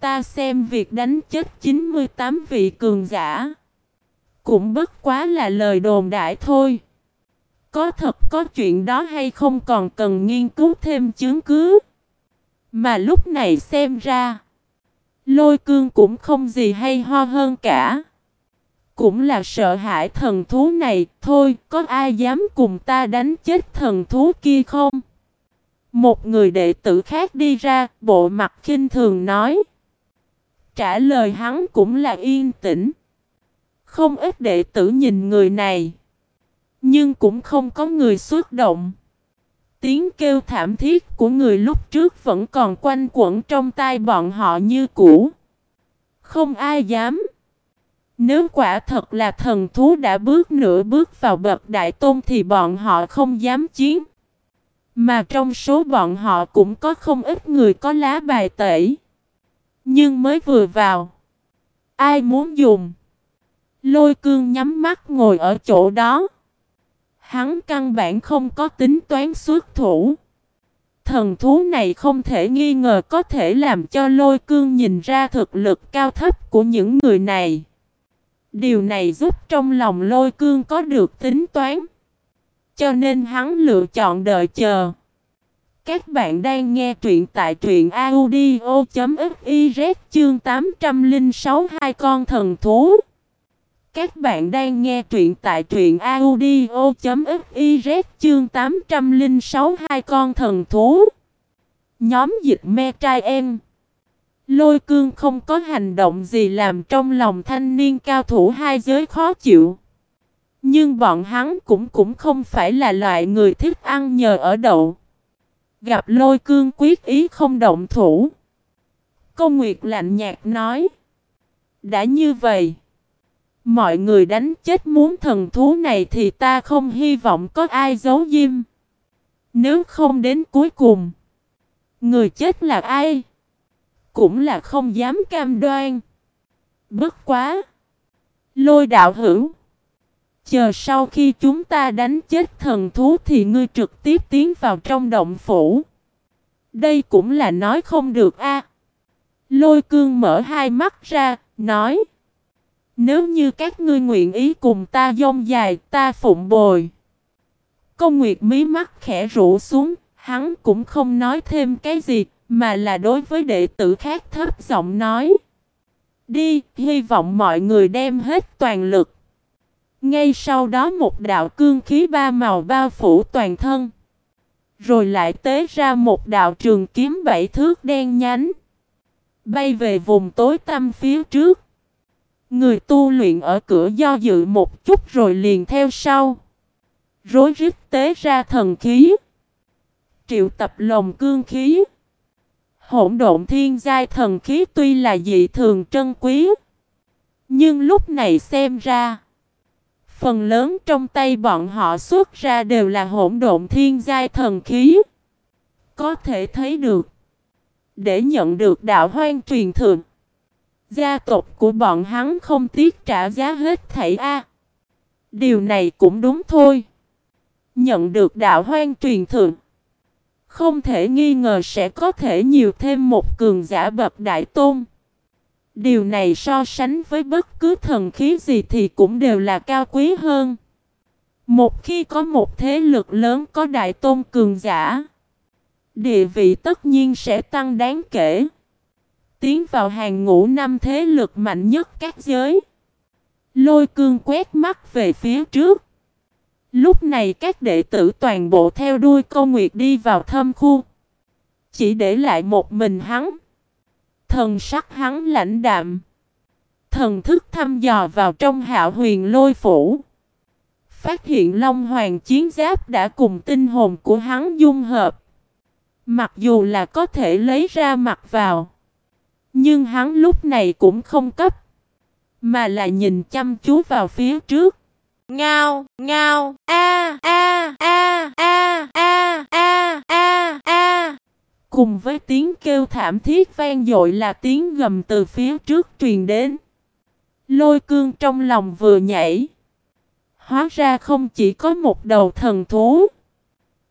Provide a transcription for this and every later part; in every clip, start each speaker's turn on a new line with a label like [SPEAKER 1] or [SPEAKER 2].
[SPEAKER 1] ta xem việc đánh chết 98 vị cường giả. Cũng bất quá là lời đồn đại thôi. Có thật có chuyện đó hay không còn cần nghiên cứu thêm chứng cứ. Mà lúc này xem ra. Lôi cương cũng không gì hay ho hơn cả. Cũng là sợ hãi thần thú này. Thôi có ai dám cùng ta đánh chết thần thú kia không? Một người đệ tử khác đi ra, bộ mặt khinh thường nói. Trả lời hắn cũng là yên tĩnh. Không ít đệ tử nhìn người này. Nhưng cũng không có người xuất động. Tiếng kêu thảm thiết của người lúc trước vẫn còn quanh quẩn trong tai bọn họ như cũ. Không ai dám. Nếu quả thật là thần thú đã bước nửa bước vào bậc đại tôn thì bọn họ không dám chiến. Mà trong số bọn họ cũng có không ít người có lá bài tẩy. Nhưng mới vừa vào. Ai muốn dùng? Lôi cương nhắm mắt ngồi ở chỗ đó. Hắn căn bản không có tính toán xuất thủ. Thần thú này không thể nghi ngờ có thể làm cho lôi cương nhìn ra thực lực cao thấp của những người này. Điều này giúp trong lòng lôi cương có được tính toán. Cho nên hắn lựa chọn đợi chờ. Các bạn đang nghe truyện tại truyện audio.fiz chương 806 hai con thần thú. Các bạn đang nghe truyện tại truyện audio.fiz chương 806 hai con thần thú. Nhóm dịch me trai em. Lôi cương không có hành động gì làm trong lòng thanh niên cao thủ hai giới khó chịu. Nhưng bọn hắn cũng cũng không phải là loại người thích ăn nhờ ở đậu. Gặp lôi cương quyết ý không động thủ. công Nguyệt lạnh nhạt nói. Đã như vậy. Mọi người đánh chết muốn thần thú này thì ta không hy vọng có ai giấu diêm. Nếu không đến cuối cùng. Người chết là ai? Cũng là không dám cam đoan. Bất quá. Lôi đạo hữu. Chờ sau khi chúng ta đánh chết thần thú thì ngươi trực tiếp tiến vào trong động phủ. Đây cũng là nói không được a. Lôi cương mở hai mắt ra, nói. Nếu như các ngươi nguyện ý cùng ta dông dài, ta phụng bồi. Công Nguyệt mí mắt khẽ rũ xuống, hắn cũng không nói thêm cái gì, mà là đối với đệ tử khác thấp giọng nói. Đi, hy vọng mọi người đem hết toàn lực. Ngay sau đó một đạo cương khí ba màu bao phủ toàn thân. Rồi lại tế ra một đạo trường kiếm bảy thước đen nhánh. Bay về vùng tối tăm phía trước. Người tu luyện ở cửa do dự một chút rồi liền theo sau. Rối rít tế ra thần khí. Triệu tập lồng cương khí. Hỗn độn thiên giai thần khí tuy là dị thường trân quý. Nhưng lúc này xem ra. Phần lớn trong tay bọn họ xuất ra đều là hỗn độn thiên giai thần khí. Có thể thấy được. Để nhận được đạo hoang truyền thượng. Gia tộc của bọn hắn không tiếc trả giá hết thảy A. Điều này cũng đúng thôi. Nhận được đạo hoang truyền thượng. Không thể nghi ngờ sẽ có thể nhiều thêm một cường giả bậc đại tôn. Điều này so sánh với bất cứ thần khí gì thì cũng đều là cao quý hơn. Một khi có một thế lực lớn có đại tôn cường giả, địa vị tất nhiên sẽ tăng đáng kể. Tiến vào hàng ngũ năm thế lực mạnh nhất các giới. Lôi cương quét mắt về phía trước. Lúc này các đệ tử toàn bộ theo đuôi câu nguyệt đi vào thâm khu. Chỉ để lại một mình hắn. Thần sắc hắn lãnh đạm. Thần thức thăm dò vào trong hạo huyền lôi phủ. Phát hiện Long Hoàng chiến giáp đã cùng tinh hồn của hắn dung hợp. Mặc dù là có thể lấy ra mặc vào. Nhưng hắn lúc này cũng không cấp. Mà là nhìn chăm chú vào phía trước. Ngao, ngao, a, a, a, a, a, a, a, a. Cùng với tiếng kêu thảm thiết vang dội là tiếng gầm từ phía trước truyền đến. Lôi cương trong lòng vừa nhảy. Hóa ra không chỉ có một đầu thần thú.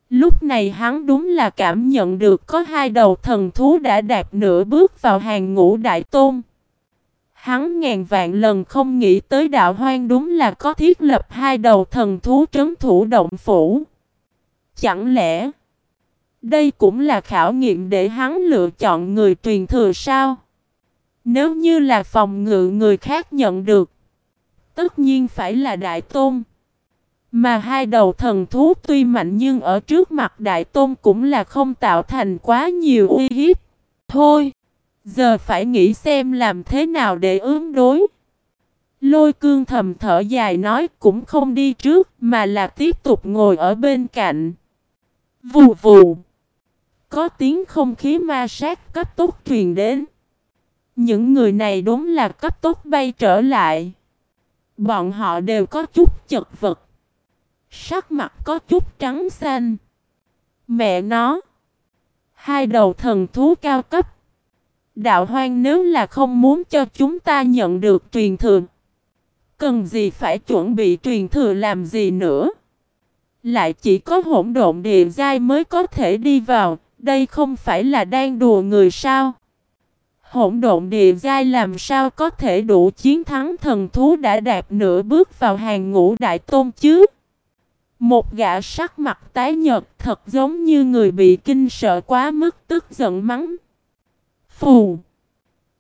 [SPEAKER 1] Lúc này hắn đúng là cảm nhận được có hai đầu thần thú đã đạt nửa bước vào hàng ngũ đại tôn. Hắn ngàn vạn lần không nghĩ tới đạo hoang đúng là có thiết lập hai đầu thần thú trấn thủ động phủ. Chẳng lẽ đây cũng là khảo nghiệm để hắn lựa chọn người truyền thừa sao? Nếu như là phòng ngự người khác nhận được, tất nhiên phải là đại tôn. Mà hai đầu thần thú tuy mạnh nhưng ở trước mặt đại tôn cũng là không tạo thành quá nhiều uy hiếp. Thôi, giờ phải nghĩ xem làm thế nào để ứng đối. Lôi cương thầm thở dài nói cũng không đi trước mà là tiếp tục ngồi ở bên cạnh. Vù vù. Có tiếng không khí ma sát cấp tốc truyền đến. Những người này đúng là cấp tốc bay trở lại. Bọn họ đều có chút chật vật. Sắc mặt có chút trắng xanh. Mẹ nó. Hai đầu thần thú cao cấp. Đạo hoang nếu là không muốn cho chúng ta nhận được truyền thừa. Cần gì phải chuẩn bị truyền thừa làm gì nữa. Lại chỉ có hỗn độn địa giai mới có thể đi vào. Đây không phải là đang đùa người sao. Hỗn độn địa giai làm sao có thể đủ chiến thắng thần thú đã đạt nửa bước vào hàng ngũ đại tôn chứ? Một gã sắc mặt tái nhợt, thật giống như người bị kinh sợ quá mức tức giận mắng. Phù!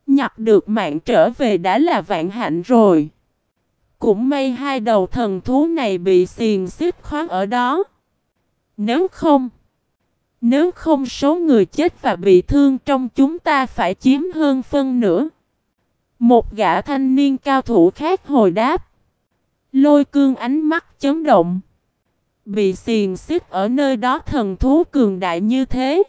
[SPEAKER 1] Nhặt được mạng trở về đã là vạn hạnh rồi. Cũng may hai đầu thần thú này bị xiềng xích khóa ở đó. Nếu không... Nếu không số người chết và bị thương trong chúng ta phải chiếm hơn phân nửa. Một gã thanh niên cao thủ khác hồi đáp. Lôi cương ánh mắt chấn động. Bị xiềng xích ở nơi đó thần thú cường đại như thế.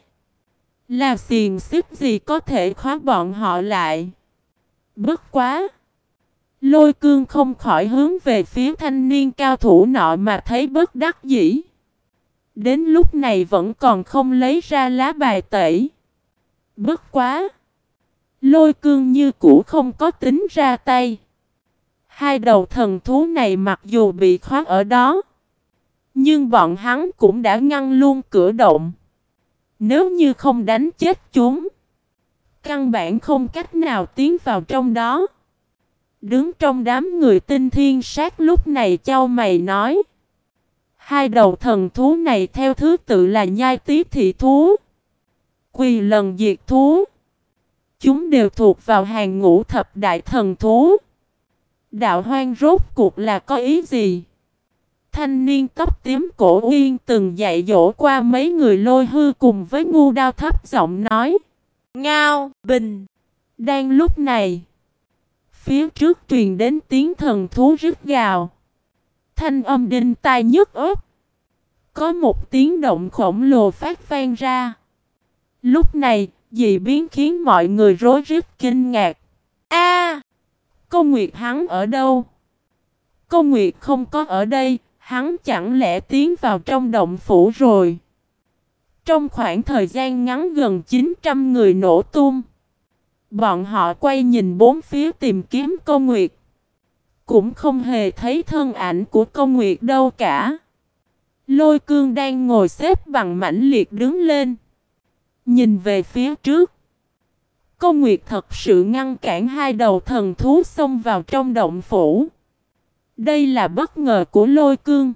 [SPEAKER 1] Là xiềng xích gì có thể khóa bọn họ lại. Bất quá. Lôi cương không khỏi hướng về phía thanh niên cao thủ nọ mà thấy bất đắc dĩ. Đến lúc này vẫn còn không lấy ra lá bài tẩy. Bất quá. Lôi cương như cũ không có tính ra tay. Hai đầu thần thú này mặc dù bị khóa ở đó. Nhưng bọn hắn cũng đã ngăn luôn cửa động. Nếu như không đánh chết chúng. Căn bản không cách nào tiến vào trong đó. Đứng trong đám người tinh thiên sát lúc này châu mày nói. Hai đầu thần thú này theo thứ tự là nhai tí thị thú, quỳ lần diệt thú. Chúng đều thuộc vào hàng ngũ thập đại thần thú. Đạo hoang rốt cuộc là có ý gì? Thanh niên tóc tím cổ uyên từng dạy dỗ qua mấy người lôi hư cùng với ngu đao thấp giọng nói. Ngao, bình. Đang lúc này. Phía trước truyền đến tiếng thần thú rít gào thanh âm đinh tai nhức ớt. Có một tiếng động khổng lồ phát vang ra. Lúc này, dị biến khiến mọi người rối rít kinh ngạc. A! À, Nguyệt hắn ở đâu? Cô Nguyệt không có ở đây, hắn chẳng lẽ tiến vào trong động phủ rồi? Trong khoảng thời gian ngắn gần 900 người nổ tung. Bọn họ quay nhìn bốn phía tìm kiếm cô nguyệt. Cũng không hề thấy thân ảnh của công nguyệt đâu cả. Lôi cương đang ngồi xếp bằng mãnh liệt đứng lên. Nhìn về phía trước. Công nguyệt thật sự ngăn cản hai đầu thần thú xông vào trong động phủ. Đây là bất ngờ của lôi cương.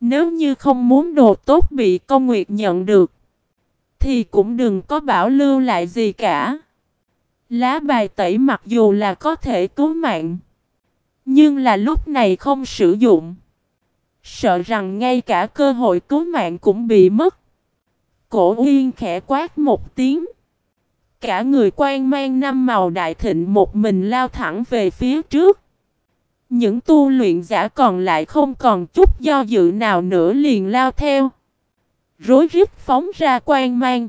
[SPEAKER 1] Nếu như không muốn đồ tốt bị công nguyệt nhận được. Thì cũng đừng có bảo lưu lại gì cả. Lá bài tẩy mặc dù là có thể cứu mạng. Nhưng là lúc này không sử dụng. Sợ rằng ngay cả cơ hội cứu mạng cũng bị mất. Cổ uyên khẽ quát một tiếng. Cả người quan mang năm màu đại thịnh một mình lao thẳng về phía trước. Những tu luyện giả còn lại không còn chút do dự nào nữa liền lao theo. Rối rít phóng ra quan mang.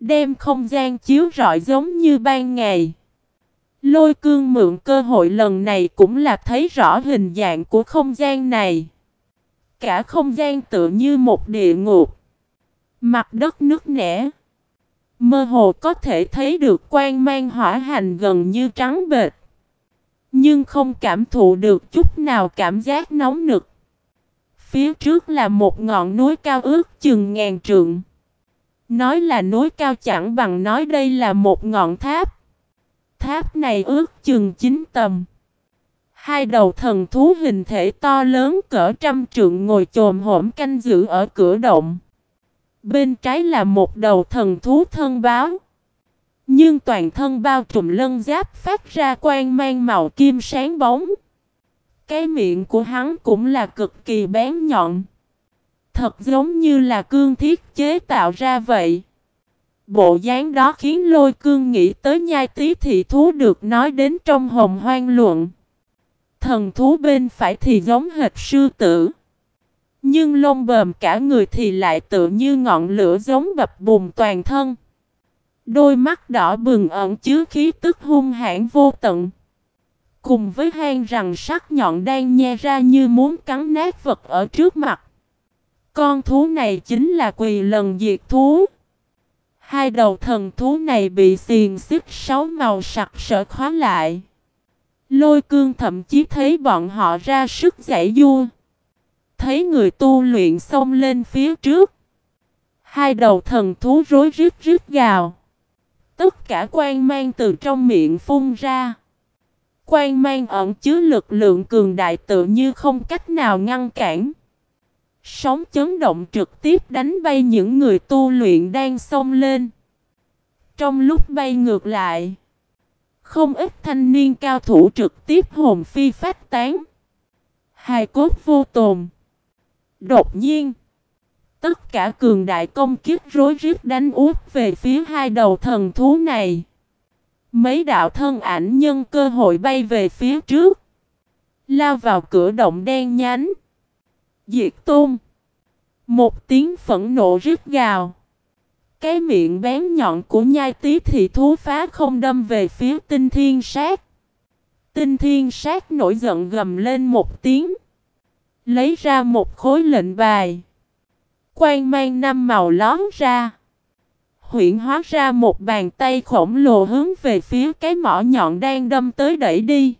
[SPEAKER 1] Đem không gian chiếu rọi giống như ban ngày. Lôi cương mượn cơ hội lần này cũng là thấy rõ hình dạng của không gian này. Cả không gian tự như một địa ngục. Mặt đất nước nẻ. Mơ hồ có thể thấy được quan mang hỏa hành gần như trắng bệt. Nhưng không cảm thụ được chút nào cảm giác nóng nực. phía trước là một ngọn núi cao ước chừng ngàn trượng. Nói là núi cao chẳng bằng nói đây là một ngọn tháp. Tháp này ước chừng chín tầm. Hai đầu thần thú hình thể to lớn cỡ trăm trượng ngồi chồm hổm canh giữ ở cửa động. Bên trái là một đầu thần thú thân báo. Nhưng toàn thân bao trùm lân giáp phát ra quang mang màu kim sáng bóng. Cái miệng của hắn cũng là cực kỳ bén nhọn. Thật giống như là cương thiết chế tạo ra vậy. Bộ dáng đó khiến lôi cương nghĩ tới nhai tí thị thú được nói đến trong hồng hoang luận. Thần thú bên phải thì giống hệt sư tử. Nhưng lông bờm cả người thì lại tự như ngọn lửa giống bập bùng toàn thân. Đôi mắt đỏ bừng ẩn chứa khí tức hung hãn vô tận. Cùng với hang răng sắc nhọn đang nhe ra như muốn cắn nát vật ở trước mặt. Con thú này chính là quỳ lần diệt thú. Hai đầu thần thú này bị xiềng xích sáu màu sặc sỡ khóa lại. Lôi cương thậm chí thấy bọn họ ra sức giải vua. Thấy người tu luyện xông lên phía trước. Hai đầu thần thú rối rít rít gào. Tất cả quan mang từ trong miệng phun ra. Quan mang ẩn chứa lực lượng cường đại tự như không cách nào ngăn cản. Sóng chấn động trực tiếp đánh bay những người tu luyện đang xông lên. Trong lúc bay ngược lại, không ít thanh niên cao thủ trực tiếp hồn phi phát tán. Hài cốt vô tồn. Đột nhiên, tất cả cường đại công kiếp rối rít đánh úp về phía hai đầu thần thú này. Mấy đạo thân ảnh nhân cơ hội bay về phía trước. Lao vào cửa động đen nhánh. Diệt tôn. Một tiếng phẫn nộ rít gào. Cái miệng bén nhọn của nhai tí thị thú phá không đâm về phía tinh thiên sát. Tinh thiên sát nổi giận gầm lên một tiếng. Lấy ra một khối lệnh bài. Quang mang năm màu lón ra. Huyện hóa ra một bàn tay khổng lồ hướng về phía cái mỏ nhọn đang đâm tới đẩy đi.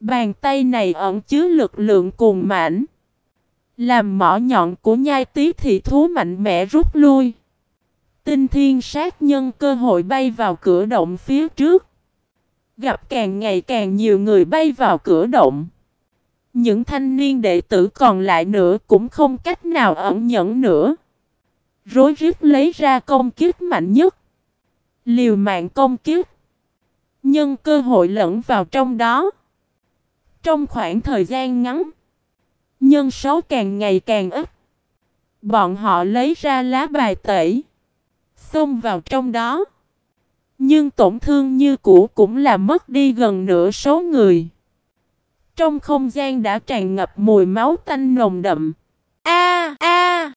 [SPEAKER 1] Bàn tay này ẩn chứa lực lượng cuồng mãnh. Làm mỏ nhọn của nhai tí thị thú mạnh mẽ rút lui. Tinh thiên sát nhân cơ hội bay vào cửa động phía trước. Gặp càng ngày càng nhiều người bay vào cửa động. Những thanh niên đệ tử còn lại nữa cũng không cách nào ẩn nhẫn nữa. Rối rít lấy ra công kiếp mạnh nhất. Liều mạng công kiếp. Nhân cơ hội lẫn vào trong đó. Trong khoảng thời gian ngắn. Nhân số càng ngày càng ít. Bọn họ lấy ra lá bài tẩy. Xông vào trong đó. Nhưng tổn thương như cũ cũng là mất đi gần nửa số người. Trong không gian đã tràn ngập mùi máu tanh nồng đậm. A a,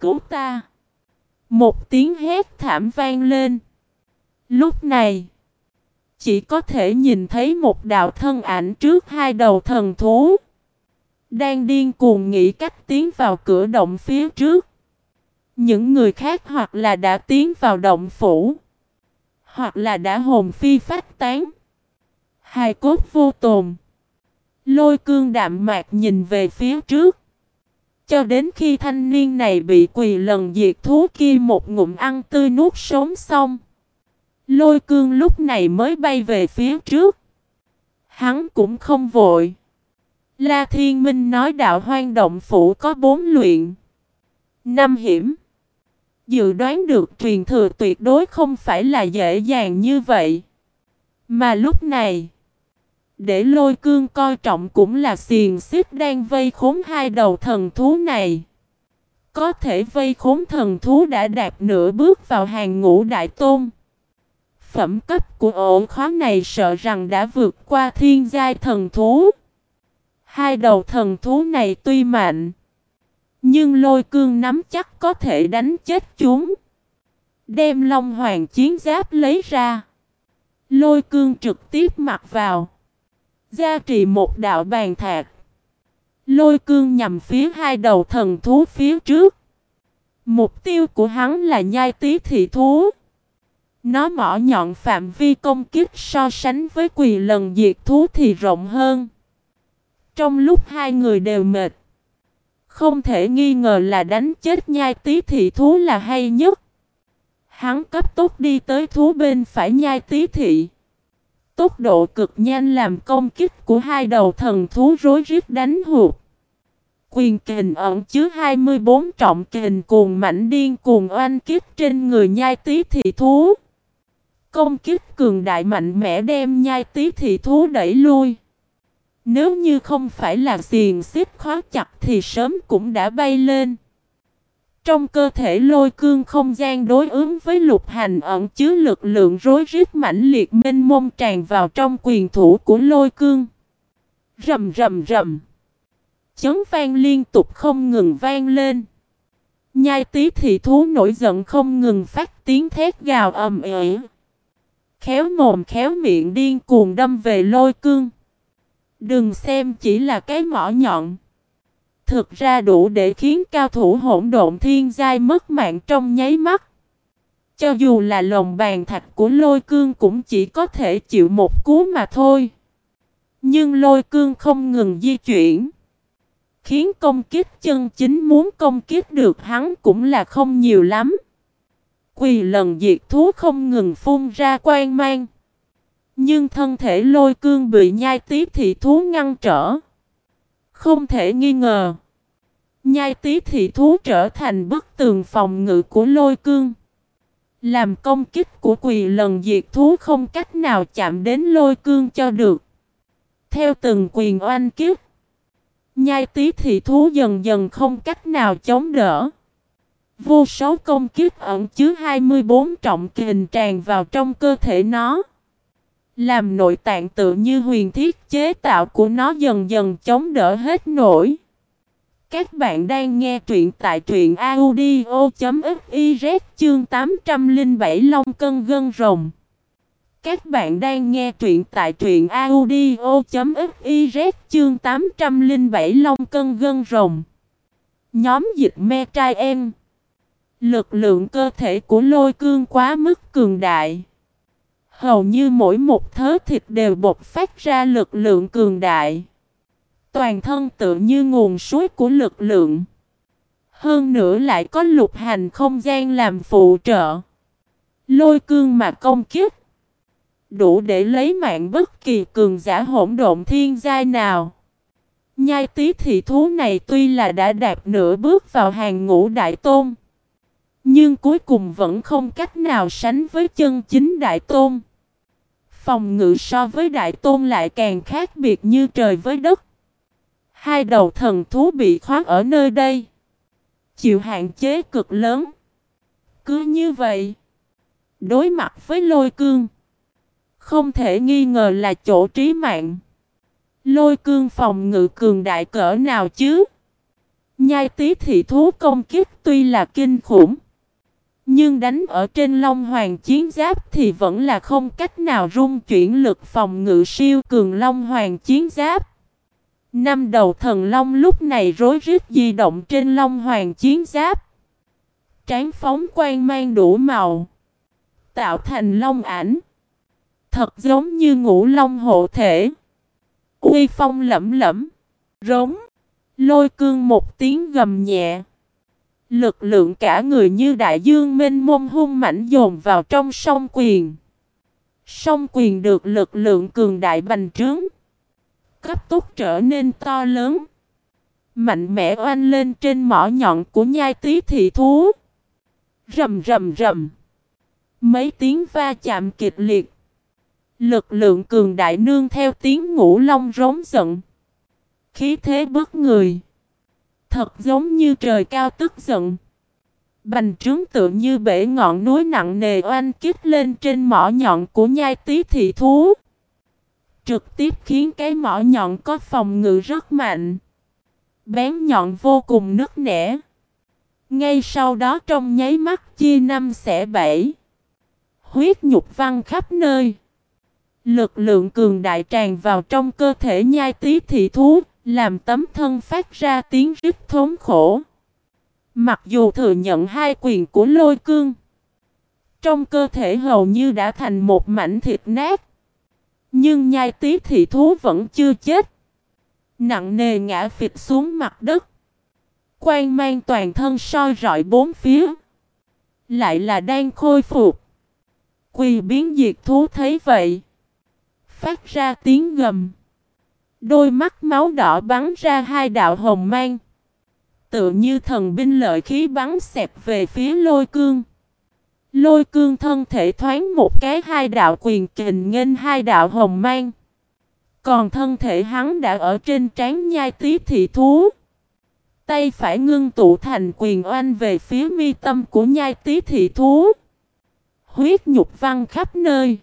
[SPEAKER 1] cứu ta! Một tiếng hét thảm vang lên. Lúc này, chỉ có thể nhìn thấy một đạo thân ảnh trước hai đầu thần thú. Đang điên cuồng nghĩ cách tiến vào cửa động phía trước. Những người khác hoặc là đã tiến vào động phủ. Hoặc là đã hồn phi phát tán. Hai cốt vô tồn. Lôi cương đạm mạc nhìn về phía trước. Cho đến khi thanh niên này bị quỳ lần diệt thú kia một ngụm ăn tươi nuốt sống xong. Lôi cương lúc này mới bay về phía trước. Hắn cũng không vội. La Thiên Minh nói đạo hoang động phủ có bốn luyện. Năm hiểm. Dự đoán được truyền thừa tuyệt đối không phải là dễ dàng như vậy. Mà lúc này, để lôi cương coi trọng cũng là xiền xích đang vây khốn hai đầu thần thú này. Có thể vây khốn thần thú đã đạt nửa bước vào hàng ngũ đại tôn. Phẩm cấp của ổ khó này sợ rằng đã vượt qua thiên giai thần thú. Hai đầu thần thú này tuy mạnh, nhưng lôi cương nắm chắc có thể đánh chết chúng. Đem Long Hoàng chiến giáp lấy ra. Lôi cương trực tiếp mặc vào. Gia trì một đạo bàn thạc. Lôi cương nhằm phía hai đầu thần thú phía trước. Mục tiêu của hắn là nhai tí thị thú. Nó mỏ nhọn phạm vi công kích so sánh với quỳ lần diệt thú thì rộng hơn. Trong lúc hai người đều mệt, Không thể nghi ngờ là đánh chết nhai tí thị thú là hay nhất. Hắn cấp tốc đi tới thú bên phải nhai tí thị. Tốc độ cực nhanh làm công kích của hai đầu thần thú rối rít đánh hụt. Quyền kình ẩn chứa 24 trọng kình cuồng mảnh điên cuồng oanh kích trên người nhai tí thị thú. Công kích cường đại mạnh mẽ đem nhai tí thị thú đẩy lui. Nếu như không phải là xiềng xếp khó chặt thì sớm cũng đã bay lên. Trong cơ thể lôi cương không gian đối ứng với lục hành ẩn chứa lực lượng rối rít mãnh liệt mênh mông tràn vào trong quyền thủ của lôi cương. Rầm rầm rầm. Chấn vang liên tục không ngừng vang lên. Nhai tí thị thú nổi giận không ngừng phát tiếng thét gào ầm ĩ. Khéo mồm, khéo miệng điên cuồng đâm về lôi cương. Đừng xem chỉ là cái mỏ nhọn. Thực ra đủ để khiến cao thủ hỗn độn thiên giai mất mạng trong nháy mắt. Cho dù là lồng bàn thạch của lôi cương cũng chỉ có thể chịu một cú mà thôi. Nhưng lôi cương không ngừng di chuyển. Khiến công kích chân chính muốn công kích được hắn cũng là không nhiều lắm. Quỳ lần diệt thú không ngừng phun ra quan mang. Nhưng thân thể lôi cương bị nhai tí thị thú ngăn trở. Không thể nghi ngờ. Nhai tí thị thú trở thành bức tường phòng ngự của lôi cương. Làm công kích của quỳ lần diệt thú không cách nào chạm đến lôi cương cho được. Theo từng quyền oanh kiếp. Nhai tí thị thú dần dần không cách nào chống đỡ. Vô số công kiếp ẩn chứa 24 trọng kình tràn vào trong cơ thể nó. Làm nội tạng tự như huyền thiết chế tạo của nó dần dần chống đỡ hết nổi. Các bạn đang nghe truyện tại truyện audio.fiz chương 807 Long Cân Gân Rồng. Các bạn đang nghe truyện tại truyện audio.fiz chương 807 Long Cân Gân Rồng. Nhóm dịch me trai em. Lực lượng cơ thể của lôi cương quá mức cường đại. Hầu như mỗi một thớ thịt đều bộc phát ra lực lượng cường đại. Toàn thân tự như nguồn suối của lực lượng. Hơn nữa lại có lục hành không gian làm phụ trợ. Lôi cương mà công kiếp. Đủ để lấy mạng bất kỳ cường giả hỗn độn thiên giai nào. Nhai tí thị thú này tuy là đã đạt nửa bước vào hàng ngũ đại tôn. Nhưng cuối cùng vẫn không cách nào sánh với chân chính đại tôn. Phòng ngự so với đại tôn lại càng khác biệt như trời với đất. Hai đầu thần thú bị khóa ở nơi đây. Chịu hạn chế cực lớn. Cứ như vậy. Đối mặt với lôi cương. Không thể nghi ngờ là chỗ trí mạng. Lôi cương phòng ngự cường đại cỡ nào chứ? Nhai tí thị thú công kiếp tuy là kinh khủng. Nhưng đánh ở trên Long Hoàng chiến giáp thì vẫn là không cách nào rung chuyển lực phòng ngự siêu cường Long Hoàng chiến giáp. Năm đầu thần Long lúc này rối rít di động trên Long Hoàng chiến giáp. tráng phóng quang mang đủ màu. Tạo thành long ảnh. Thật giống như ngũ long hộ thể. Uy phong lẫm lẫm. Rống. Lôi cương một tiếng gầm nhẹ. Lực lượng cả người như đại dương mênh mông hung mảnh dồn vào trong sông quyền. Sông quyền được lực lượng cường đại bành trướng. Cấp tốc trở nên to lớn. Mạnh mẽ oanh lên trên mỏ nhọn của nhai tí thị thú. Rầm rầm rầm. Mấy tiếng va chạm kịch liệt. Lực lượng cường đại nương theo tiếng ngũ long rống giận. Khí thế bất người. Thật giống như trời cao tức giận. Bành trướng tự như bể ngọn núi nặng nề oanh kích lên trên mỏ nhọn của nhai tí thị thú. Trực tiếp khiến cái mỏ nhọn có phòng ngự rất mạnh. Bén nhọn vô cùng nứt nẻ. Ngay sau đó trong nháy mắt chia năm xẻ bảy. Huyết nhục văng khắp nơi. Lực lượng cường đại tràn vào trong cơ thể nhai tí thị thú, làm tấm thân phát ra tiếng rít thốn khổ. Mặc dù thừa nhận hai quyền của lôi cương, trong cơ thể hầu như đã thành một mảnh thịt nát. Nhưng nhai tí thị thú vẫn chưa chết. Nặng nề ngã phịch xuống mặt đất. Quang mang toàn thân soi rọi bốn phía. Lại là đang khôi phục. Quỳ biến diệt thú thấy vậy. Phát ra tiếng gầm. Đôi mắt máu đỏ bắn ra hai đạo hồng mang. Tự như thần binh lợi khí bắn xẹp về phía lôi cương. Lôi cương thân thể thoáng một cái hai đạo quyền kình nghênh hai đạo hồng mang. Còn thân thể hắn đã ở trên trán nhai tí thị thú. Tay phải ngưng tụ thành quyền oanh về phía mi tâm của nhai tí thị thú. Huyết nhục văng khắp nơi.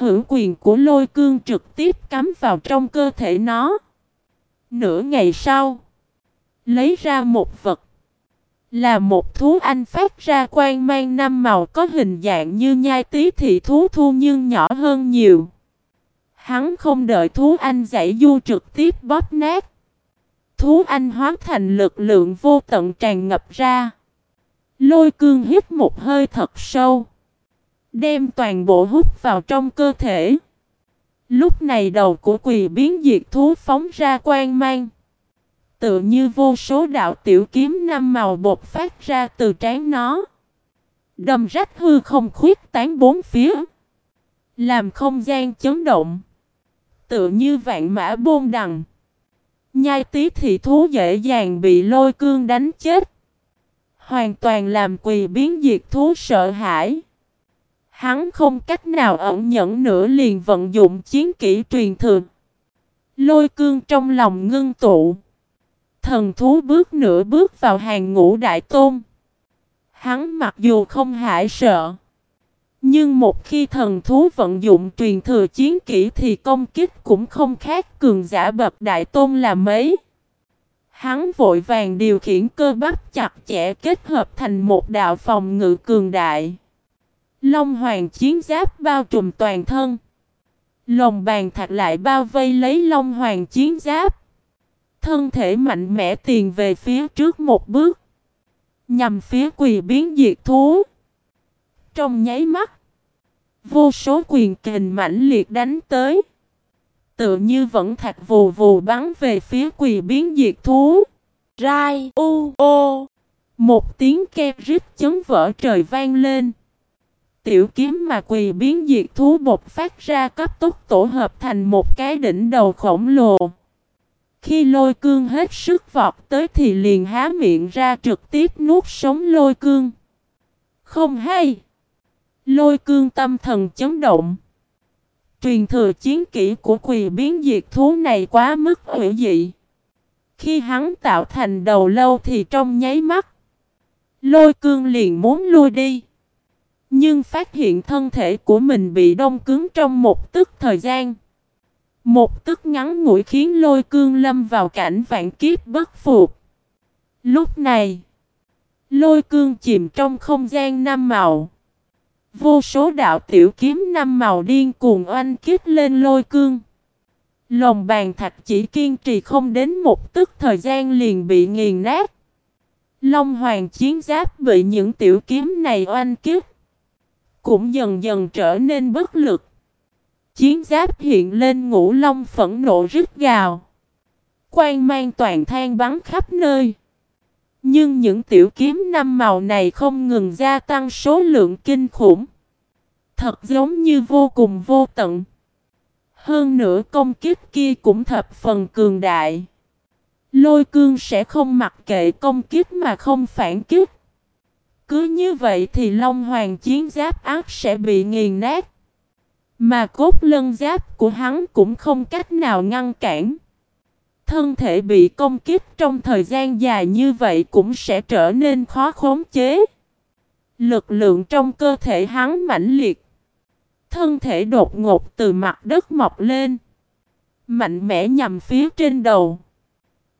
[SPEAKER 1] Hữu quyền của lôi cương trực tiếp cắm vào trong cơ thể nó. Nửa ngày sau, lấy ra một vật. Là một thú anh phát ra quang mang năm màu có hình dạng như nhai tí thị thú thu nhưng nhỏ hơn nhiều. Hắn không đợi thú anh giải du trực tiếp bóp nát. Thú anh hóa thành lực lượng vô tận tràn ngập ra. Lôi cương hít một hơi thật sâu. Đem toàn bộ hút vào trong cơ thể. Lúc này đầu của quỳ biến diệt thú phóng ra quang mang. Tự như vô số đạo tiểu kiếm năm màu bột phát ra từ trán nó. Đâm rách hư không khuyết tán bốn phía. Làm không gian chấn động. Tự như vạn mã bôn đằng. Nhai tí thị thú dễ dàng bị lôi cương đánh chết. Hoàn toàn làm quỳ biến diệt thú sợ hãi. Hắn không cách nào ẩn nhẫn nữa liền vận dụng chiến kỹ truyền thường. Lôi cương trong lòng ngưng tụ. Thần thú bước nửa bước vào hàng ngũ đại tôn. Hắn mặc dù không hại sợ. Nhưng một khi thần thú vận dụng truyền thừa chiến kỹ thì công kích cũng không khác cường giả bậc đại tôn là mấy. Hắn vội vàng điều khiển cơ bắp chặt chẽ kết hợp thành một đạo phòng ngự cường đại. Long hoàng chiến giáp bao trùm toàn thân. Lồng bàn thạch lại bao vây lấy long hoàng chiến giáp. Thân thể mạnh mẽ tiền về phía trước một bước. Nhằm phía quỳ biến diệt thú. Trong nháy mắt. Vô số quyền kình mãnh liệt đánh tới. Tựa như vẫn thạch vù vù bắn về phía quỳ biến diệt thú. Rai, u, ô. Một tiếng kêu rít chấn vỡ trời vang lên. Tiểu kiếm mà quỳ biến diệt thú bột phát ra cấp tốc tổ hợp thành một cái đỉnh đầu khổng lồ. Khi lôi cương hết sức vọt tới thì liền há miệng ra trực tiếp nuốt sống lôi cương. Không hay. Lôi cương tâm thần chấn động. Truyền thừa chiến kỹ của quỳ biến diệt thú này quá mức hữu dị. Khi hắn tạo thành đầu lâu thì trong nháy mắt. Lôi cương liền muốn lui đi. Nhưng phát hiện thân thể của mình bị đông cứng trong một tức thời gian. Một tức ngắn ngủi khiến lôi cương lâm vào cảnh vạn kiếp bất phục. Lúc này, lôi cương chìm trong không gian năm màu. Vô số đạo tiểu kiếm năm màu điên cuồng oanh kích lên lôi cương. Lồng bàn thạch chỉ kiên trì không đến một tức thời gian liền bị nghiền nát. Long hoàng chiến giáp bị những tiểu kiếm này oanh kích. Cũng dần dần trở nên bất lực. Chiến giáp hiện lên ngũ long phẫn nộ rít gào. Quang mang toàn than bắn khắp nơi. Nhưng những tiểu kiếm năm màu này không ngừng gia tăng số lượng kinh khủng. Thật giống như vô cùng vô tận. Hơn nữa công kích kia cũng thập phần cường đại. Lôi cương sẽ không mặc kệ công kích mà không phản kích. Cứ như vậy thì Long Hoàng chiến giáp ác sẽ bị nghiền nát. Mà cốt lân giáp của hắn cũng không cách nào ngăn cản. Thân thể bị công kích trong thời gian dài như vậy cũng sẽ trở nên khó khống chế. Lực lượng trong cơ thể hắn mãnh liệt. Thân thể đột ngột từ mặt đất mọc lên. Mạnh mẽ nhằm phía trên đầu.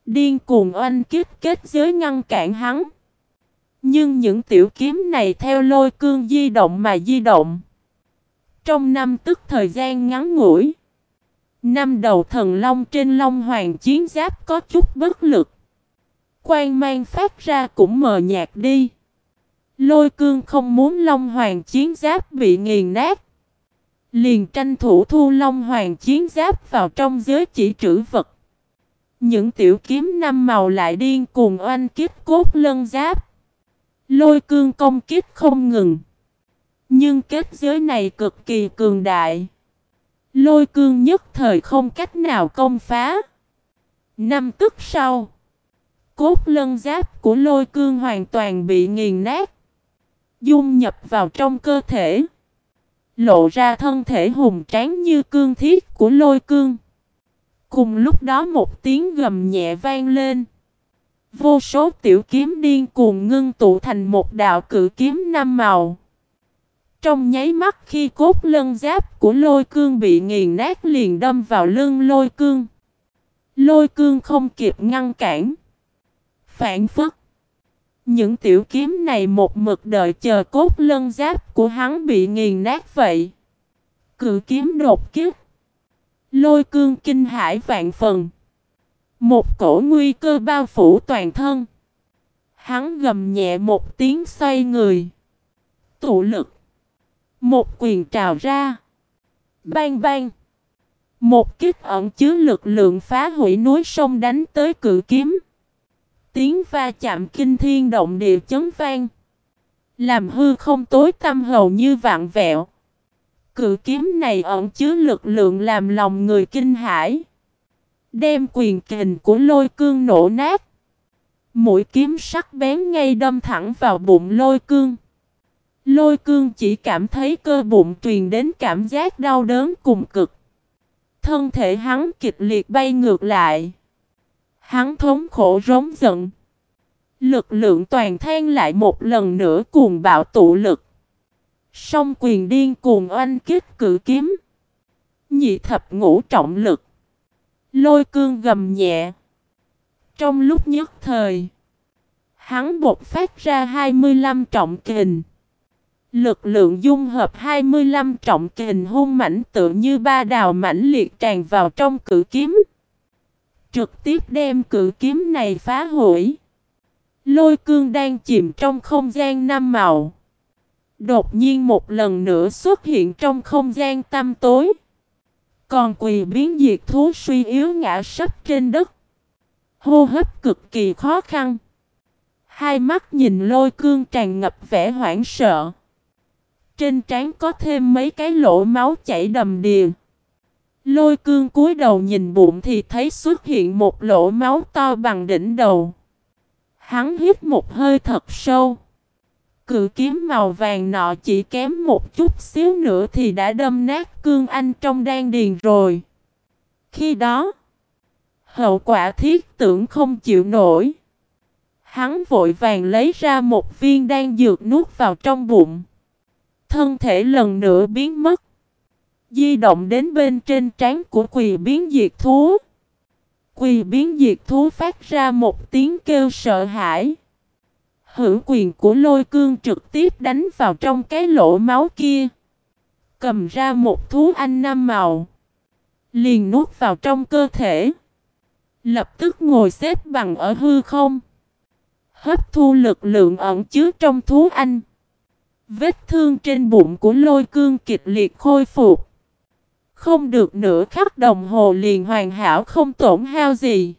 [SPEAKER 1] Điên cuồng oanh kích kết giới ngăn cản hắn. Nhưng những tiểu kiếm này theo lôi cương di động mà di động. Trong năm tức thời gian ngắn ngủi. Năm đầu thần long trên long hoàng chiến giáp có chút bất lực. Quang mang phát ra cũng mờ nhạt đi. Lôi cương không muốn long hoàng chiến giáp bị nghiền nát. Liền tranh thủ thu long hoàng chiến giáp vào trong giới chỉ trữ vật. Những tiểu kiếm năm màu lại điên cuồng oanh kiếp cốt lân giáp. Lôi cương công kích không ngừng. Nhưng kết giới này cực kỳ cường đại. Lôi cương nhất thời không cách nào công phá. Năm tức sau. Cốt lân giáp của lôi cương hoàn toàn bị nghiền nát. Dung nhập vào trong cơ thể. Lộ ra thân thể hùng tráng như cương thiết của lôi cương. Cùng lúc đó một tiếng gầm nhẹ vang lên. Vô số tiểu kiếm điên cuồng ngưng tụ thành một đạo cự kiếm năm màu. Trong nháy mắt khi cốt lân giáp của lôi cương bị nghiền nát liền đâm vào lưng lôi cương. Lôi cương không kịp ngăn cản. Phản phức. Những tiểu kiếm này một mực đợi chờ cốt lân giáp của hắn bị nghiền nát vậy. Cự kiếm đột kiếp. Lôi cương kinh hải vạn phần. Một cổ nguy cơ bao phủ toàn thân. Hắn gầm nhẹ một tiếng xoay người. Tụ lực. Một quyền trào ra. Bang bang. Một kích ẩn chứa lực lượng phá hủy núi sông đánh tới cự kiếm. Tiếng va chạm kinh thiên động địa chấn vang. Làm hư không tối tâm hầu như vạn vẹo. Cự kiếm này ẩn chứa lực lượng làm lòng người kinh hãi. Đem quyền kình của lôi cương nổ nát. Mũi kiếm sắc bén ngay đâm thẳng vào bụng lôi cương. Lôi cương chỉ cảm thấy cơ bụng truyền đến cảm giác đau đớn cùng cực. Thân thể hắn kịch liệt bay ngược lại. Hắn thống khổ rống giận. Lực lượng toàn than lại một lần nữa cuồng bạo tụ lực. Song quyền điên cuồng oanh kích cử kiếm. Nhị thập ngũ trọng lực. Lôi cương gầm nhẹ. Trong lúc nhất thời. Hắn bột phát ra 25 trọng kình. Lực lượng dung hợp 25 trọng kình hung mãnh tự như ba đào mãnh liệt tràn vào trong cử kiếm. Trực tiếp đem cử kiếm này phá hủy. Lôi cương đang chìm trong không gian năm màu. Đột nhiên một lần nữa xuất hiện trong không gian tăm tối. Còn quỳ biến diệt thú suy yếu ngã sấp trên đất. Hô hấp cực kỳ khó khăn. Hai mắt nhìn lôi cương tràn ngập vẻ hoảng sợ. Trên trán có thêm mấy cái lỗ máu chảy đầm đìa. Lôi cương cúi đầu nhìn bụng thì thấy xuất hiện một lỗ máu to bằng đỉnh đầu. Hắn hít một hơi thật sâu. Cự kiếm màu vàng nọ chỉ kém một chút xíu nữa thì đã đâm nát cương anh trong đan điền rồi. Khi đó, hậu quả thiết tưởng không chịu nổi. Hắn vội vàng lấy ra một viên đan dược nuốt vào trong bụng. Thân thể lần nữa biến mất. Di động đến bên trên trán của quỳ biến diệt thú. Quỳ biến diệt thú phát ra một tiếng kêu sợ hãi. Hữu quyền của lôi cương trực tiếp đánh vào trong cái lỗ máu kia. Cầm ra một thú anh năm màu. Liền nuốt vào trong cơ thể. Lập tức ngồi xếp bằng ở hư không. Hấp thu lực lượng ẩn chứa trong thú anh. Vết thương trên bụng của lôi cương kịch liệt khôi phục. Không được nửa khắc đồng hồ liền hoàn hảo không tổn hao gì.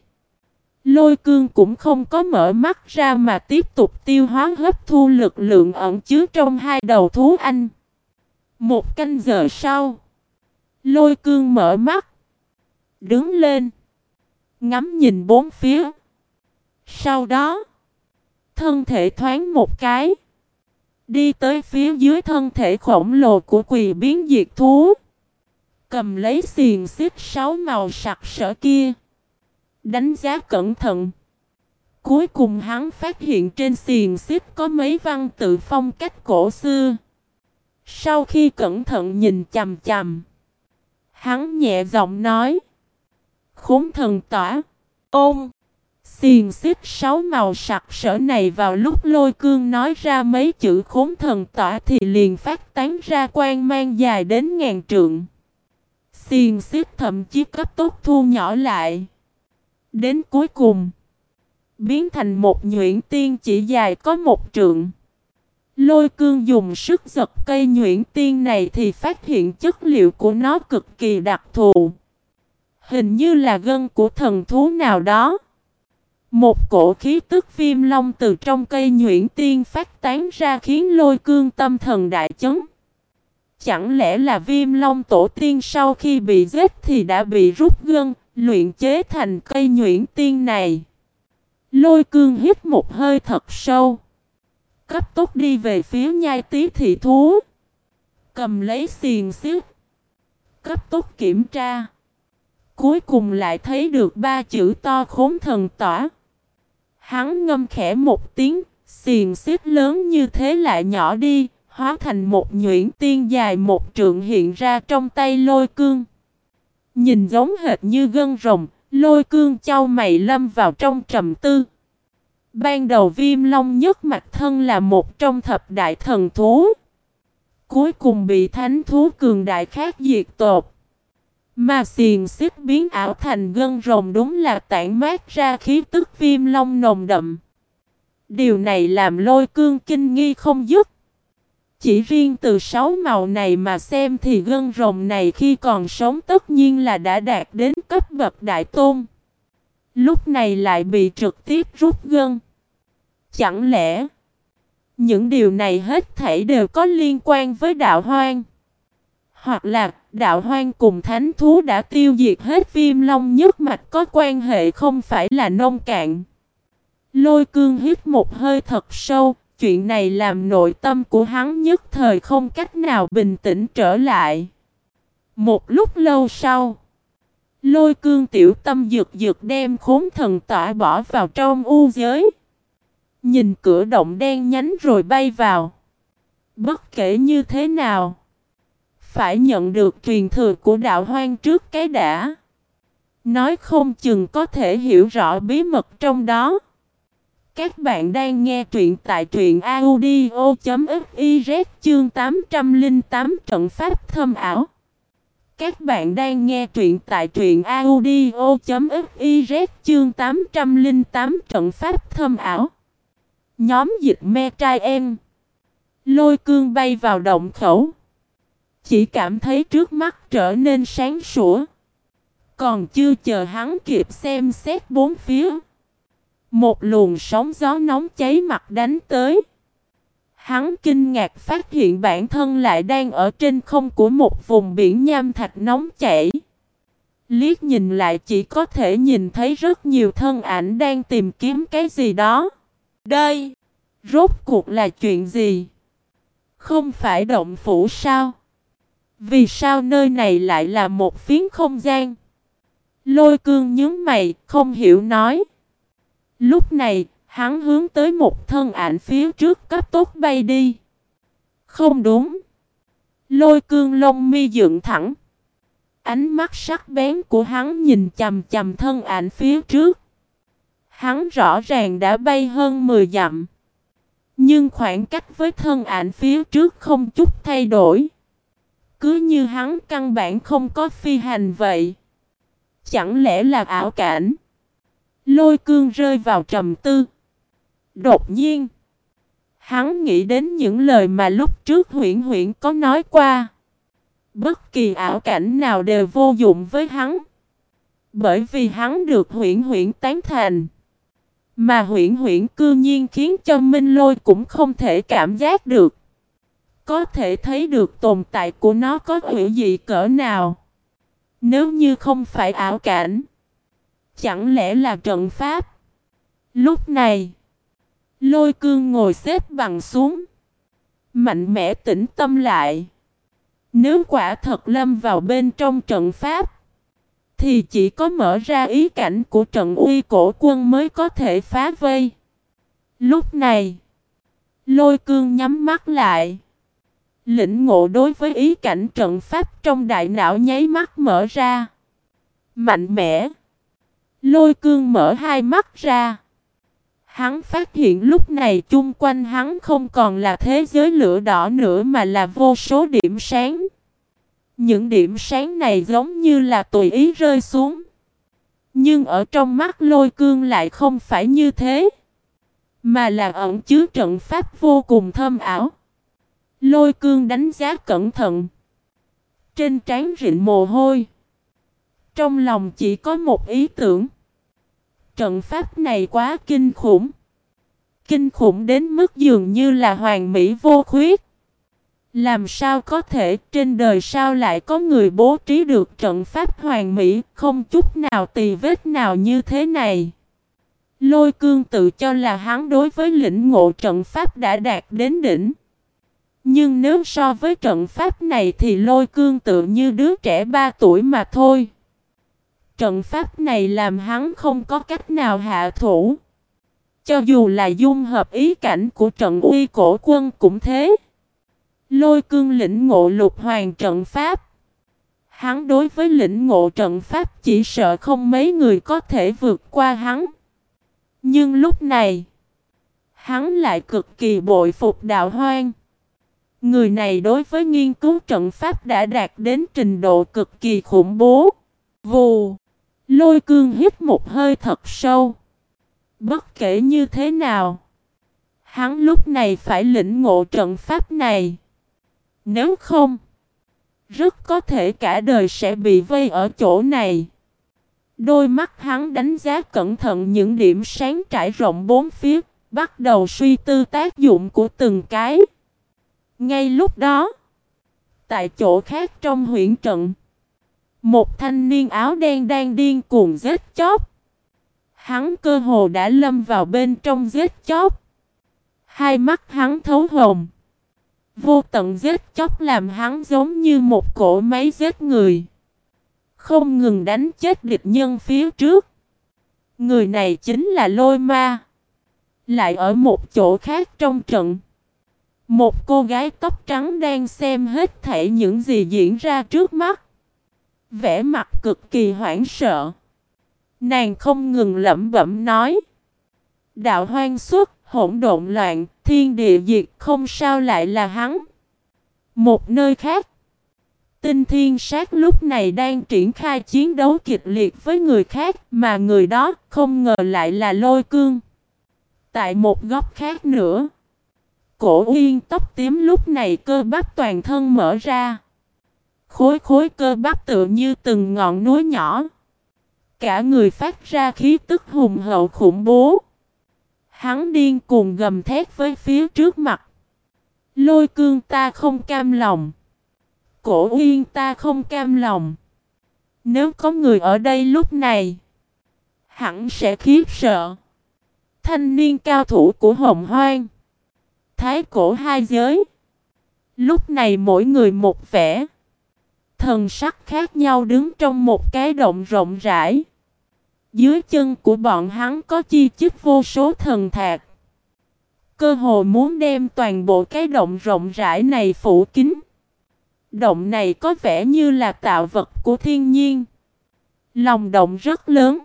[SPEAKER 1] Lôi cương cũng không có mở mắt ra mà tiếp tục tiêu hóa hấp thu lực lượng ẩn chứa trong hai đầu thú anh. Một canh giờ sau, lôi cương mở mắt, đứng lên, ngắm nhìn bốn phía. Sau đó, thân thể thoáng một cái, đi tới phía dưới thân thể khổng lồ của quỳ biến diệt thú. Cầm lấy xiềng xích sáu màu sặc sỡ kia. Đánh giá cẩn thận. Cuối cùng hắn phát hiện trên xiềng xích có mấy văn tự phong cách cổ xưa. Sau khi cẩn thận nhìn chầm chầm, hắn nhẹ giọng nói: "Khốn thần tỏa, ôm." Xiền xích sáu màu sặc sỡ này vào lúc lôi cương nói ra mấy chữ khốn thần tỏa thì liền phát tán ra quan mang dài đến ngàn trượng. Xiền xích thậm chí cấp tốt thu nhỏ lại. Đến cuối cùng, biến thành một nhuyễn tiên chỉ dài có một trượng. Lôi cương dùng sức giật cây nhuyễn tiên này thì phát hiện chất liệu của nó cực kỳ đặc thù. hình như là gân của thần thú nào đó. Một cổ khí tức viêm long từ trong cây nhuyễn tiên phát tán ra khiến lôi cương tâm thần đại chấn. Chẳng lẽ là viêm long tổ tiên sau khi bị giết thì đã bị rút gân, luyện chế thành cây nhuyễn tiên này. Lôi cương hít một hơi thật sâu. Cấp tốc đi về phía nhai tí thị thú. Cầm lấy xiền xíu. Cấp tốc kiểm tra. Cuối cùng lại thấy được ba chữ to khốn thần tỏa. Hắn ngâm khẽ một tiếng, xiền xích lớn như thế lại nhỏ đi, hóa thành một nhuyễn tiên dài một trượng hiện ra trong tay lôi cương. Nhìn giống hệt như gân rồng, lôi cương châu mày lâm vào trong trầm tư. Ban đầu viêm long nhất mặt thân là một trong thập đại thần thú. Cuối cùng bị thánh thú cường đại khác diệt tột. Mà xiền xích biến ảo thành gân rồng đúng là tản mát ra khí tức viêm long nồng đậm. Điều này làm lôi cương kinh nghi không dứt. Chỉ riêng từ sáu màu này mà xem thì gân rồng này khi còn sống tất nhiên là đã đạt đến cấp bậc đại tôn. Lúc này lại bị trực tiếp rút gân. Chẳng lẽ những điều này hết thảy đều có liên quan với đạo hoang? Hoặc là đạo hoang cùng thánh thú đã tiêu diệt hết viêm long nhất mạch có quan hệ không phải là nông cạn. Lôi cương hít một hơi thật sâu, chuyện này làm nội tâm của hắn nhất thời không cách nào bình tĩnh trở lại. Một lúc lâu sau, lôi cương tiểu tâm dược dược đem khốn thần tỏa bỏ vào trong u giới. Nhìn cửa động đen nhánh rồi bay vào. Bất kể như thế nào, phải nhận được truyền thừa của đạo hoang trước cái đã. Nói không chừng có thể hiểu rõ bí mật trong đó. Các bạn đang nghe truyện tại truyện audio.fiz chương 808 trận pháp thâm ảo. Các bạn đang nghe truyện tại truyện audio.fiz chương 808 trận pháp thâm ảo. Nhóm dịch me trai em. Lôi cương bay vào động khẩu. Chỉ cảm thấy trước mắt trở nên sáng sủa. Còn chưa chờ hắn kịp xem xét bốn phía. Một luồng sóng gió nóng cháy mặt đánh tới. Hắn kinh ngạc phát hiện bản thân lại đang ở trên không của một vùng biển nham thạch nóng chảy. Liếc nhìn lại chỉ có thể nhìn thấy rất nhiều thân ảnh đang tìm kiếm cái gì đó. Đây, rốt cuộc là chuyện gì? Không phải động phủ sao? Vì sao nơi này lại là một phiến không gian? Lôi cương nhướng mày, không hiểu nói. Lúc này, hắn hướng tới một thân ảnh phía trước cấp tốc bay đi. Không đúng. Lôi cương lông mi dựng thẳng. Ánh mắt sắc bén của hắn nhìn chầm chầm thân ảnh phía trước. Hắn rõ ràng đã bay hơn 10 dặm. Nhưng khoảng cách với thân ảnh phía trước không chút thay đổi. Cứ như hắn căn bản không có phi hành vậy. Chẳng lẽ là ảo cảnh? Lôi cương rơi vào trầm tư. Đột nhiên, hắn nghĩ đến những lời mà lúc trước huyển huyển có nói qua. Bất kỳ ảo cảnh nào đều vô dụng với hắn. Bởi vì hắn được huyển huyển tán thành. Mà huyển huyển cư nhiên khiến cho Minh Lôi cũng không thể cảm giác được. Có thể thấy được tồn tại của nó có hữu dị cỡ nào. Nếu như không phải ảo cảnh. Chẳng lẽ là trận pháp? Lúc này, lôi cương ngồi xếp bằng xuống. Mạnh mẽ tĩnh tâm lại. Nếu quả thật lâm vào bên trong trận pháp, thì chỉ có mở ra ý cảnh của trận uy cổ quân mới có thể phá vây. Lúc này, lôi cương nhắm mắt lại. Lĩnh ngộ đối với ý cảnh trận pháp trong đại não nháy mắt mở ra. Mạnh mẽ. Lôi cương mở hai mắt ra. Hắn phát hiện lúc này chung quanh hắn không còn là thế giới lửa đỏ nữa mà là vô số điểm sáng. Những điểm sáng này giống như là tùy ý rơi xuống. Nhưng ở trong mắt lôi cương lại không phải như thế. Mà là ẩn chứa trận pháp vô cùng thâm ảo. Lôi cương đánh giá cẩn thận. Trên trán rịn mồ hôi trong lòng chỉ có một ý tưởng. Trận pháp này quá kinh khủng. Kinh khủng đến mức dường như là hoàn mỹ vô khuyết. Làm sao có thể, trên đời sao lại có người bố trí được trận pháp hoàn mỹ, không chút nào tì vết nào như thế này. Lôi cương tự cho là hắn đối với lĩnh ngộ trận pháp đã đạt đến đỉnh. Nhưng nếu so với trận pháp này thì lôi cương tự như đứa trẻ 3 tuổi mà thôi. Trận pháp này làm hắn không có cách nào hạ thủ. Cho dù là dung hợp ý cảnh của trận uy cổ quân cũng thế. Lôi cương lĩnh ngộ lục hoàng trận pháp. Hắn đối với lĩnh ngộ trận pháp chỉ sợ không mấy người có thể vượt qua hắn. Nhưng lúc này, hắn lại cực kỳ bội phục đạo hoang. Người này đối với nghiên cứu trận pháp đã đạt đến trình độ cực kỳ khủng bố. Vù! Lôi cương hít một hơi thật sâu. Bất kể như thế nào, hắn lúc này phải lĩnh ngộ trận pháp này. Nếu không, rất có thể cả đời sẽ bị vây ở chỗ này. Đôi mắt hắn đánh giá cẩn thận những điểm sáng trải rộng bốn phía, bắt đầu suy tư tác dụng của từng cái. Ngay lúc đó, tại chỗ khác trong huyện trận, một thanh niên áo đen đang điên cuồng giết chóc. Hắn cơ hồ đã lâm vào bên trong giết chóc. Hai mắt hắn thấu hồng. Vô tận giết chóc làm hắn giống như một cỗ máy giết người. Không ngừng đánh chết địch nhân phía trước. Người này chính là lôi ma. Lại ở một chỗ khác trong trận. Một cô gái tóc trắng đang xem hết thảy những gì diễn ra trước mắt. Vẻ mặt cực kỳ hoảng sợ. Nàng không ngừng lẩm bẩm nói. Đạo hoang xuất, hỗn độn loạn, thiên địa diệt không sao lại là hắn. Một nơi khác. Tinh thiên sát lúc này đang triển khai chiến đấu kịch liệt với người khác mà người đó không ngờ lại là lôi cương. Tại một góc khác nữa. Cổ uyên tóc tím lúc này cơ bắp toàn thân mở ra. Khối khối cơ bắp tựa như từng ngọn núi nhỏ. Cả người phát ra khí tức hùng hậu khủng bố. Hắn điên cuồng gầm thét với phía trước mặt. Lôi cương ta không cam lòng. Cổ uyên ta không cam lòng. Nếu có người ở đây lúc này, hẳn sẽ khiếp sợ. Thanh niên cao thủ của hồng hoang. Thái cổ hai giới. Lúc này mỗi người một vẻ. Thần sắc khác nhau đứng trong một cái động rộng rãi. Dưới chân của bọn hắn có chi chích vô số thần thạc. Cơ hồ muốn đem toàn bộ cái động rộng rãi này phủ kín. Động này có vẻ như là tạo vật của thiên nhiên. Lòng động rất lớn.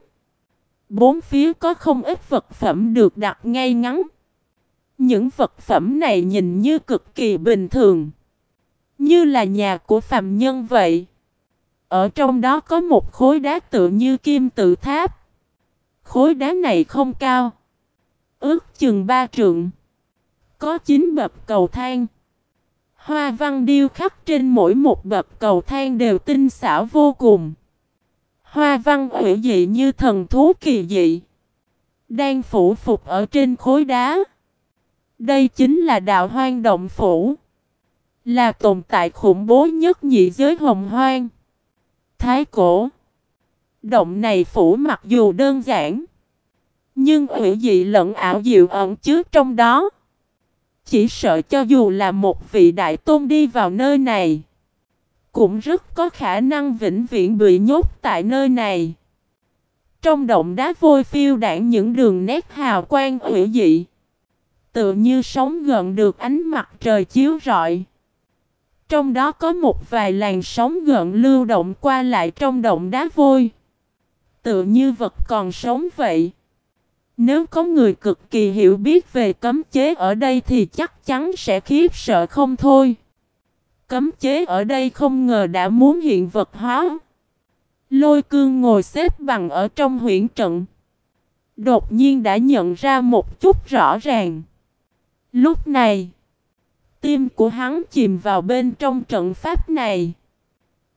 [SPEAKER 1] Bốn phía có không ít vật phẩm được đặt ngay ngắn. Những vật phẩm này nhìn như cực kỳ bình thường. Như là nhà của phàm nhân vậy. Ở trong đó có một khối đá tự như kim tự tháp. Khối đá này không cao. Ước chừng ba trượng. Có chín bậc cầu thang. Hoa văn điêu khắc trên mỗi một bậc cầu thang đều tinh xảo vô cùng. Hoa văn hữu dị như thần thú kỳ dị. Đang phủ phục ở trên khối đá. Đây chính là đạo hoang động phủ. Là tồn tại khủng bố nhất nhị giới hồng hoang. Thái cổ. Động này phủ mặc dù đơn giản. Nhưng ủy dị lẫn ảo diệu ẩn chứa trong đó. Chỉ sợ cho dù là một vị đại tôn đi vào nơi này. Cũng rất có khả năng vĩnh viễn bị nhốt tại nơi này. Trong động đá vôi phiêu đạn những đường nét hào quang ủy dị. Tựa như sống gần được ánh mặt trời chiếu rọi. Trong đó có một vài làn sóng gợn lưu động qua lại trong động đá vôi. Tựa như vật còn sống vậy. Nếu có người cực kỳ hiểu biết về cấm chế ở đây thì chắc chắn sẽ khiếp sợ không thôi. Cấm chế ở đây không ngờ đã muốn hiện vật hóa. Lôi cương ngồi xếp bằng ở trong huyện trận. Đột nhiên đã nhận ra một chút rõ ràng. Lúc này, tim của hắn chìm vào bên trong trận pháp này.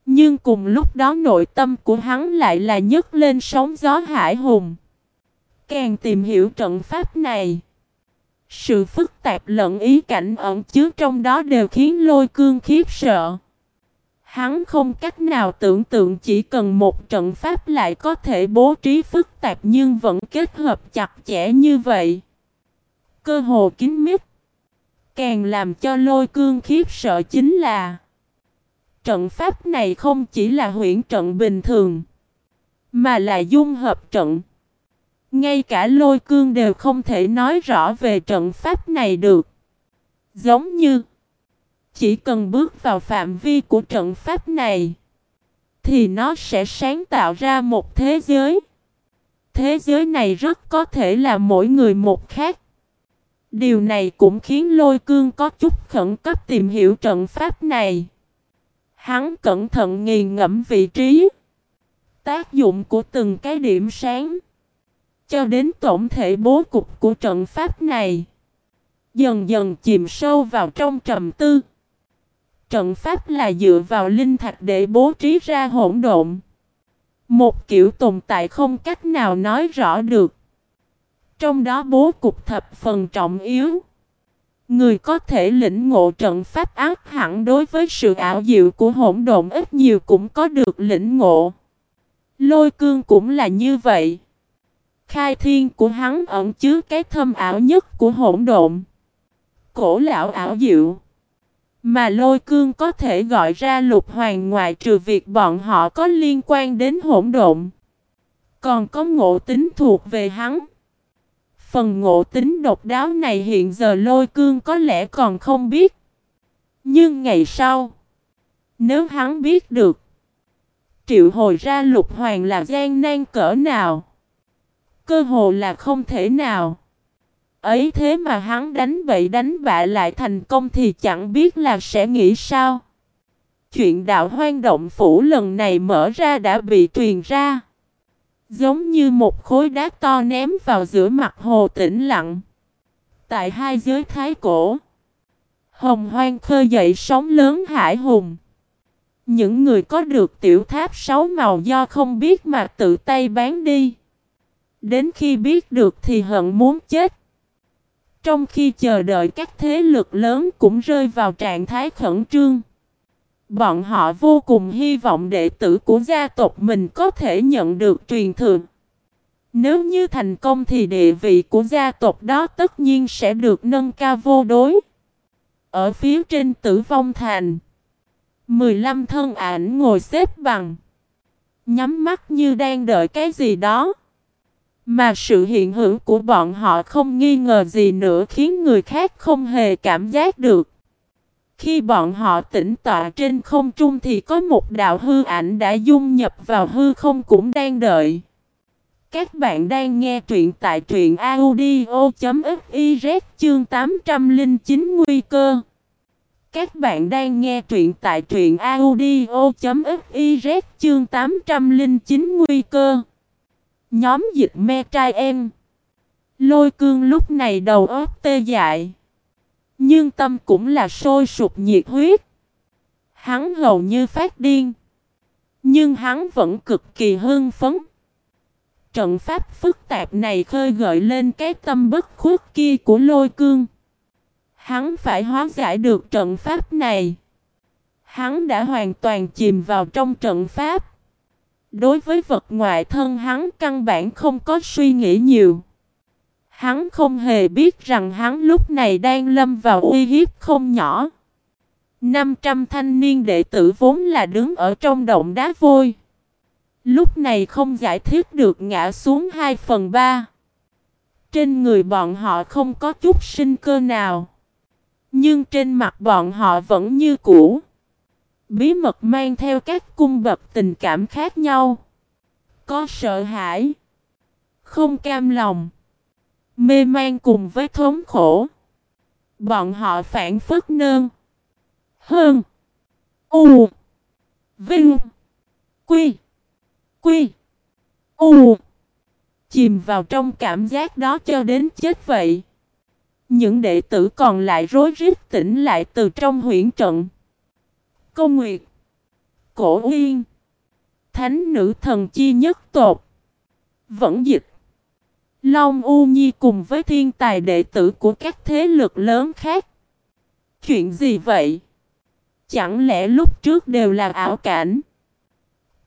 [SPEAKER 1] Nhưng cùng lúc đó nội tâm của hắn lại là nhấc lên sóng gió hải hùng. Càng tìm hiểu trận pháp này, sự phức tạp lẫn ý cảnh ẩn chứa trong đó đều khiến lôi cương khiếp sợ. Hắn không cách nào tưởng tượng chỉ cần một trận pháp lại có thể bố trí phức tạp nhưng vẫn kết hợp chặt chẽ như vậy. Cơ hồ kín mít. Càng làm cho lôi cương khiếp sợ chính là Trận pháp này không chỉ là huyễn trận bình thường, Mà là dung hợp trận. Ngay cả lôi cương đều không thể nói rõ về trận pháp này được. Giống như, Chỉ cần bước vào phạm vi của trận pháp này, Thì nó sẽ sáng tạo ra một thế giới. Thế giới này rất có thể là mỗi người một khác. Điều này cũng khiến lôi cương có chút khẩn cấp tìm hiểu trận pháp này. Hắn cẩn thận nghiền ngẫm vị trí, tác dụng của từng cái điểm sáng, cho đến tổng thể bố cục của trận pháp này. Dần dần chìm sâu vào trong trầm tư. Trận pháp là dựa vào linh thạch để bố trí ra hỗn độn. Một kiểu tồn tại không cách nào nói rõ được. Trong đó bố cục thập phần trọng yếu. Người có thể lĩnh ngộ trận pháp ác hẳn đối với sự ảo diệu của hỗn độn ít nhiều cũng có được lĩnh ngộ. Lôi cương cũng là như vậy. Khai thiên của hắn ẩn chứa cái thâm ảo nhất của hỗn độn. Cổ lão ảo diệu. Mà lôi cương có thể gọi ra lục hoàng ngoại trừ việc bọn họ có liên quan đến hỗn độn. Còn có ngộ tính thuộc về hắn. Phần ngộ tính độc đáo này hiện giờ lôi cương có lẽ còn không biết. Nhưng ngày sau, nếu hắn biết được, triệu hồi ra lục hoàng là gian nan cỡ nào, cơ hồ là không thể nào. Ấy thế mà hắn đánh bậy đánh bạ lại thành công thì chẳng biết là sẽ nghĩ sao. Chuyện đạo hoang động phủ lần này mở ra đã bị truyền ra. Giống như một khối đá to ném vào giữa mặt hồ tĩnh lặng. Tại hai giới thái cổ. Hồng hoang khơi dậy sóng lớn hải hùng. Những người có được tiểu tháp sáu màu do không biết mà tự tay bán đi. Đến khi biết được thì hận muốn chết. Trong khi chờ đợi các thế lực lớn cũng rơi vào trạng thái khẩn trương. Bọn họ vô cùng hy vọng đệ tử của gia tộc mình có thể nhận được truyền thừa. Nếu như thành công thì địa vị của gia tộc đó tất nhiên sẽ được nâng cao vô đối. Ở phía trên tử vong thành, 15 thân ảnh ngồi xếp bằng, nhắm mắt như đang đợi cái gì đó. Mà sự hiện hữu của bọn họ không nghi ngờ gì nữa khiến người khác không hề cảm giác được. Khi bọn họ tĩnh tọa trên không trung thì có một đạo hư ảnh đã dung nhập vào hư không cũng đang đợi. Các bạn đang nghe truyện tại truyện audio.fiz chương 809 nguy cơ. Các bạn đang nghe truyện tại truyện audio.fiz chương 809 nguy cơ. Nhóm dịch me trai em. Lôi cương lúc này đầu óc tê dại. Nhưng tâm cũng là sôi sụp nhiệt huyết. Hắn hầu như phát điên. Nhưng hắn vẫn cực kỳ hưng phấn. Trận pháp phức tạp này khơi gợi lên cái tâm bất khuất kia của lôi cương. Hắn phải hóa giải được trận pháp này. Hắn đã hoàn toàn chìm vào trong trận pháp. Đối với vật ngoại thân hắn căn bản không có suy nghĩ nhiều. Hắn không hề biết rằng hắn lúc này đang lâm vào uy hiếp không nhỏ. 500 thanh niên đệ tử vốn là đứng ở trong động đá vôi. Lúc này không giải thích được ngã xuống 2 phần 3. Trên người bọn họ không có chút sinh cơ nào. Nhưng trên mặt bọn họ vẫn như cũ. Bí mật mang theo các cung bậc tình cảm khác nhau. Có sợ hãi. Không cam lòng. Mê man cùng với thống khổ. Bọn họ phản phất nơn. Hơn. U. Vinh. Quy. Quy. U. Chìm vào trong cảm giác đó cho đến chết vậy. Những đệ tử còn lại rối rít tỉnh lại từ trong huyễn trận. Câu Nguyệt. Cổ Uyên, Thánh nữ thần chi nhất tột Vẫn dịch Long U Nhi cùng với thiên tài đệ tử của các thế lực lớn khác Chuyện gì vậy? Chẳng lẽ lúc trước đều là ảo cảnh?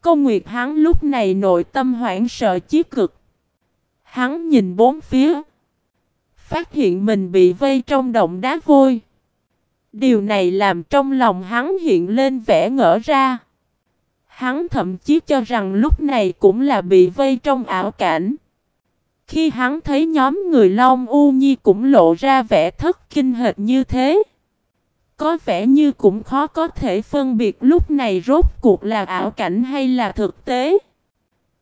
[SPEAKER 1] Công Nguyệt hắn lúc này nội tâm hoảng sợ chí cực. Hắn nhìn bốn phía. Phát hiện mình bị vây trong động đá vôi. Điều này làm trong lòng hắn hiện lên vẻ ngỡ ra. Hắn thậm chí cho rằng lúc này cũng là bị vây trong ảo cảnh. Khi hắn thấy nhóm người Long U Nhi cũng lộ ra vẻ thất kinh hệt như thế. Có vẻ như cũng khó có thể phân biệt lúc này rốt cuộc là ảo cảnh hay là thực tế.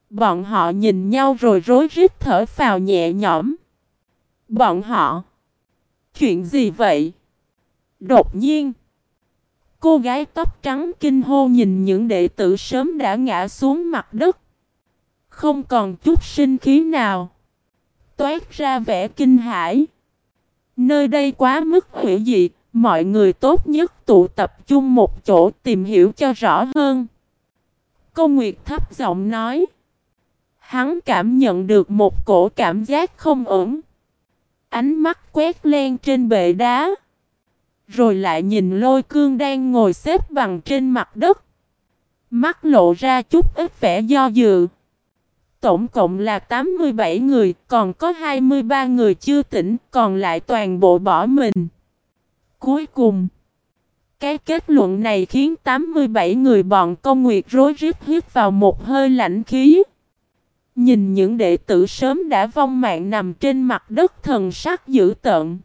[SPEAKER 1] Bọn họ nhìn nhau rồi rối rít thở phào nhẹ nhõm. Bọn họ. Chuyện gì vậy? Đột nhiên. Cô gái tóc trắng kinh hô nhìn những đệ tử sớm đã ngã xuống mặt đất. Không còn chút sinh khí nào. Toát ra vẻ kinh hãi. Nơi đây quá mức hủy diệt. Mọi người tốt nhất tụ tập chung một chỗ tìm hiểu cho rõ hơn. Cô Nguyệt thấp giọng nói. Hắn cảm nhận được một cổ cảm giác không ổn. Ánh mắt quét len trên bệ đá. Rồi lại nhìn lôi cương đang ngồi xếp bằng trên mặt đất. Mắt lộ ra chút ít vẻ do dự. Tổng cộng là 87 người, còn có 23 người chưa tỉnh, còn lại toàn bộ bỏ mình. Cuối cùng, cái kết luận này khiến 87 người bọn công nguyệt rối rít hít vào một hơi lạnh khí. Nhìn những đệ tử sớm đã vong mạng nằm trên mặt đất thần sắc dữ tợn.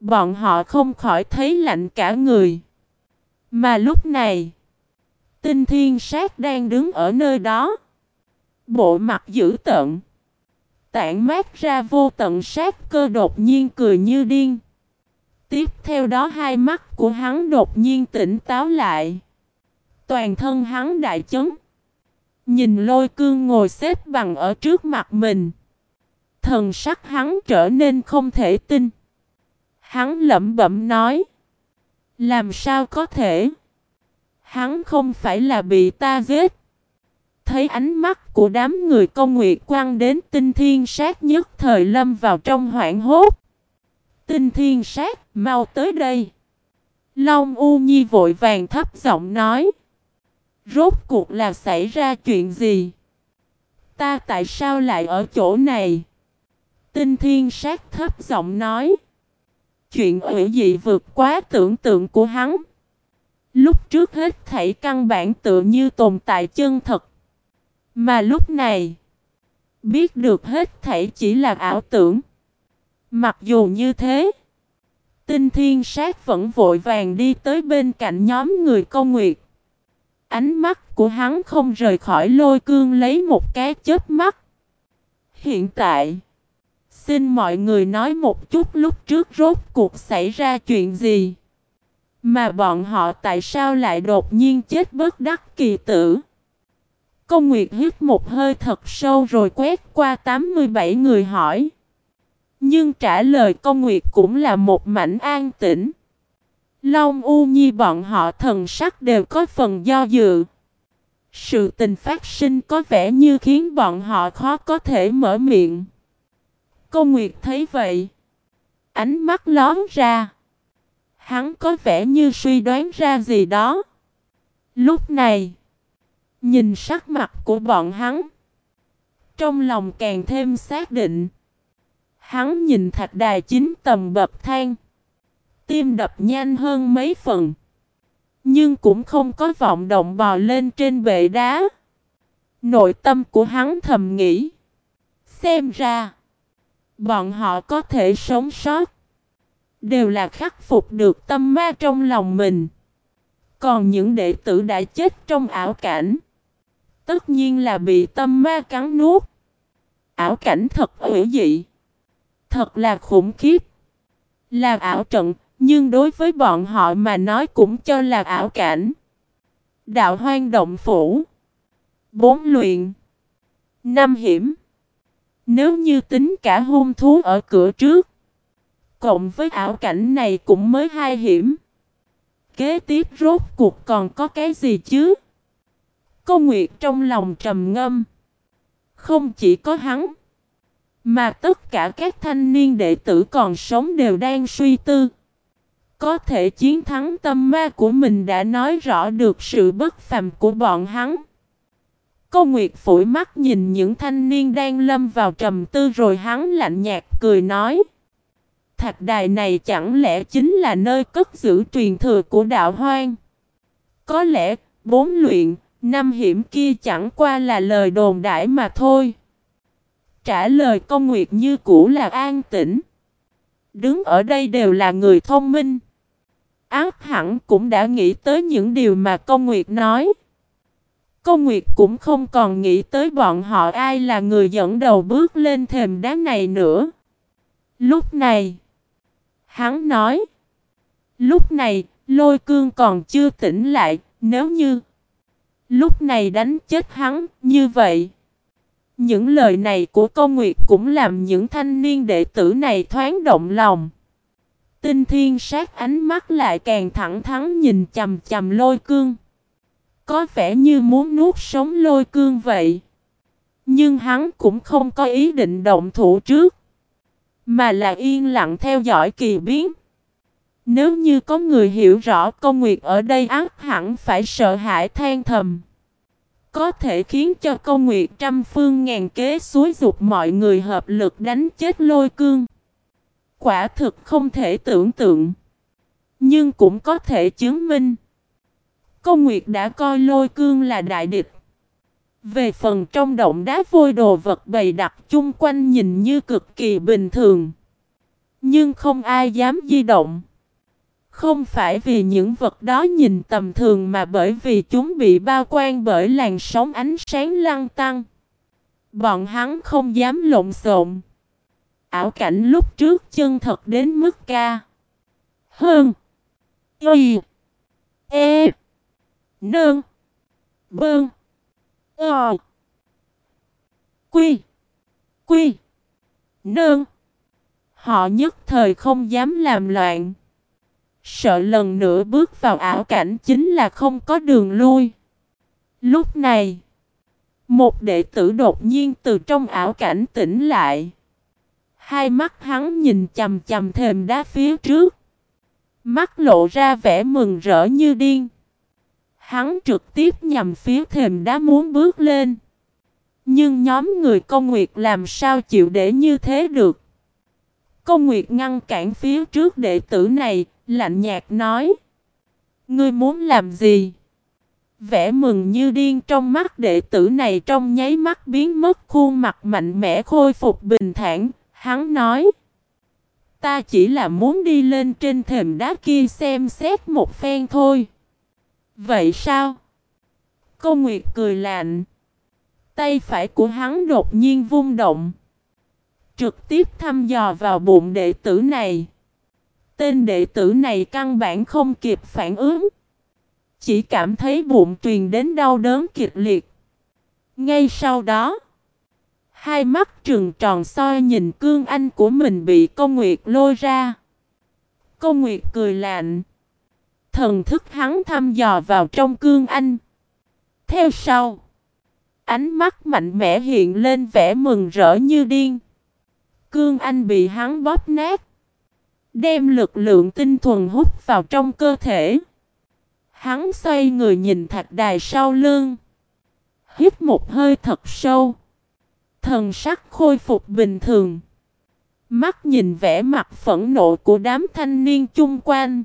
[SPEAKER 1] Bọn họ không khỏi thấy lạnh cả người. Mà lúc này, tinh thiên sát đang đứng ở nơi đó. Bộ mặt dữ tợn. Tản mát ra vô tận sát cơ đột nhiên cười như điên. Tiếp theo đó hai mắt của hắn đột nhiên tỉnh táo lại. Toàn thân hắn đại chấn. Nhìn lôi cương ngồi xếp bằng ở trước mặt mình. Thần sắc hắn trở nên không thể tin. Hắn lẩm bẩm nói. Làm sao có thể? Hắn không phải là bị ta giết. Thấy ánh mắt của đám người công nguyệt quăng đến tinh thiên sát nhất thời lâm vào trong hoảng hốt. Tinh thiên sát, mau tới đây. Long U Nhi vội vàng thấp giọng nói. Rốt cuộc là xảy ra chuyện gì? Ta tại sao lại ở chỗ này? Tinh thiên sát thấp giọng nói. Chuyện ủy dị vượt quá tưởng tượng của hắn. Lúc trước hết thảy căn bản tự như tồn tại chân thật. Mà lúc này, biết được hết thảy chỉ là ảo tưởng. Mặc dù như thế, tinh thiên sát vẫn vội vàng đi tới bên cạnh nhóm người công nguyệt. Ánh mắt của hắn không rời khỏi lôi cương lấy một cái chớp mắt. Hiện tại, xin mọi người nói một chút lúc trước rốt cuộc xảy ra chuyện gì. Mà bọn họ tại sao lại đột nhiên chết bất đắc kỳ tử. Công Nguyệt hít một hơi thật sâu rồi quét qua 87 người hỏi. Nhưng trả lời công nguyệt cũng là một mảnh an tĩnh. Long U Nhi bọn họ thần sắc đều có phần do dự. Sự tình phát sinh có vẻ như khiến bọn họ khó có thể mở miệng. Cô Nguyệt thấy vậy. Ánh mắt lón ra. Hắn có vẻ như suy đoán ra gì đó. Lúc này. Nhìn sắc mặt của bọn hắn. Trong lòng càng thêm xác định. Hắn nhìn thạch đài chính tầm bậc thang. Tim đập nhanh hơn mấy phần. Nhưng cũng không có vọng động bò lên trên bệ đá. Nội tâm của hắn thầm nghĩ. Xem ra. Bọn họ có thể sống sót. Đều là khắc phục được tâm ma trong lòng mình. Còn những đệ tử đã chết trong ảo cảnh. Tất nhiên là bị tâm ma cắn nuốt. Ảo cảnh thật hữu dị thật là khủng khiếp. Là ảo trận, nhưng đối với bọn họ mà nói cũng cho là ảo cảnh. Đạo hoang động phủ. Bốn luyện. Năm hiểm. Nếu như tính cả hung thú ở cửa trước. Cộng với ảo cảnh này cũng mới hai hiểm. Kế tiếp rốt cuộc còn có cái gì chứ? Cô Nguyệt trong lòng trầm ngâm. Không chỉ có hắn. Mà tất cả các thanh niên đệ tử còn sống đều đang suy tư. Có thể chiến thắng tâm ma của mình đã nói rõ được sự bất phàm của bọn hắn. Cô Nguyệt phủi mắt nhìn những thanh niên đang lâm vào trầm tư rồi hắn lạnh nhạt cười nói. Thạch đài này chẳng lẽ chính là nơi cất giữ truyền thừa của đạo hoang? Có lẽ bốn luyện, năm hiểm kia chẳng qua là lời đồn đại mà thôi. Trả lời công nguyệt như cũ là an tĩnh. Đứng ở đây đều là người thông minh. Ác hẳn cũng đã nghĩ tới những điều mà công nguyệt nói. Công Nguyệt cũng không còn nghĩ tới bọn họ ai là người dẫn đầu bước lên thềm đá này nữa. Lúc này, hắn nói, lúc này, lôi cương còn chưa tỉnh lại, nếu như lúc này đánh chết hắn, như vậy. Những lời này của công Nguyệt cũng làm những thanh niên đệ tử này thoáng động lòng. Tinh thiên sát ánh mắt lại càng thẳng thắn nhìn chầm chầm lôi cương. Có vẻ như muốn nuốt sống lôi cương vậy. Nhưng hắn cũng không có ý định động thủ trước. Mà là yên lặng theo dõi kỳ biến. Nếu như có người hiểu rõ công nguyệt ở đây ác, hẳn phải sợ hãi than thầm. Có thể khiến cho công nguyệt trăm phương ngàn kế suối dục mọi người hợp lực đánh chết lôi cương. Quả thực không thể tưởng tượng. Nhưng cũng có thể chứng minh. Công Nguyệt đã coi lôi cương là đại địch. Về phần trong động đá vôi đồ vật bày đặt chung quanh nhìn như cực kỳ bình thường. Nhưng không ai dám di động. Không phải vì những vật đó nhìn tầm thường mà bởi vì chúng bị bao quanh bởi làn sóng ánh sáng lăng tăng. Bọn hắn không dám lộn xộn. Ảo cảnh lúc trước chân thật đến mức ca. Hơn. Y. E. Nương. Bơn. Ờ. Quy. Quy. Nương. Họ nhất thời không dám làm loạn. Sợ lần nữa bước vào ảo cảnh chính là không có đường lui. Lúc này, một đệ tử đột nhiên từ trong ảo cảnh tỉnh lại. Hai mắt hắn nhìn chầm chầm thềm đá phía trước. Mắt lộ ra vẻ mừng rỡ như điên. Hắn trực tiếp nhằm phía thềm đá muốn bước lên. Nhưng nhóm người công nguyệt làm sao chịu để như thế được. Công nguyệt ngăn cản phía trước đệ tử này, lạnh nhạt nói. Ngươi muốn làm gì? Vẻ mừng như điên trong mắt đệ tử này trong nháy mắt biến mất, khuôn mặt mạnh mẽ khôi phục bình thản. Hắn nói. Ta chỉ là muốn đi lên trên thềm đá kia xem xét một phen thôi. Vậy sao? Cô Nguyệt cười lạnh. Tay phải của hắn đột nhiên vung động. Trực tiếp thăm dò vào bụng đệ tử này. Tên đệ tử này căn bản không kịp phản ứng. Chỉ cảm thấy bụng truyền đến đau đớn kịch liệt. Ngay sau đó, hai mắt trừng tròn soi nhìn cương anh của mình bị công nguyệt lôi ra. Công nguyệt cười lạnh. Thần thức hắn thăm dò vào trong cương anh. Theo sau, ánh mắt mạnh mẽ hiện lên vẻ mừng rỡ như điên. Cương anh bị hắn bóp nát. Đem lực lượng tinh thuần hút vào trong cơ thể. Hắn xoay người nhìn thạch đài sau lưng. Hít một hơi thật sâu. Thần sắc khôi phục bình thường. Mắt nhìn vẻ mặt phẫn nộ của đám thanh niên chung quanh.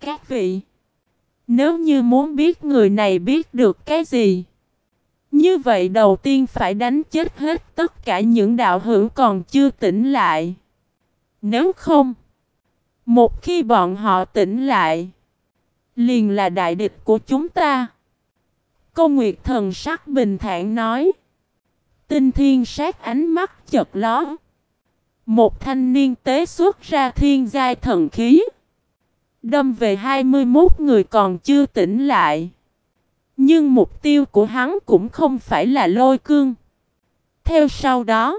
[SPEAKER 1] Các vị, nếu như muốn biết người này biết được cái gì, như vậy đầu tiên phải đánh chết hết tất cả những đạo hữu còn chưa tỉnh lại. Nếu không, một khi bọn họ tỉnh lại, liền là đại địch của chúng ta. Câu Nguyệt thần sắc bình thản nói. Tinh thiên sát ánh mắt chật ló. Một thanh niên tế xuất ra thiên giai thần khí. Đâm về 21 người còn chưa tỉnh lại. Nhưng mục tiêu của hắn cũng không phải là lôi cương. Theo sau đó,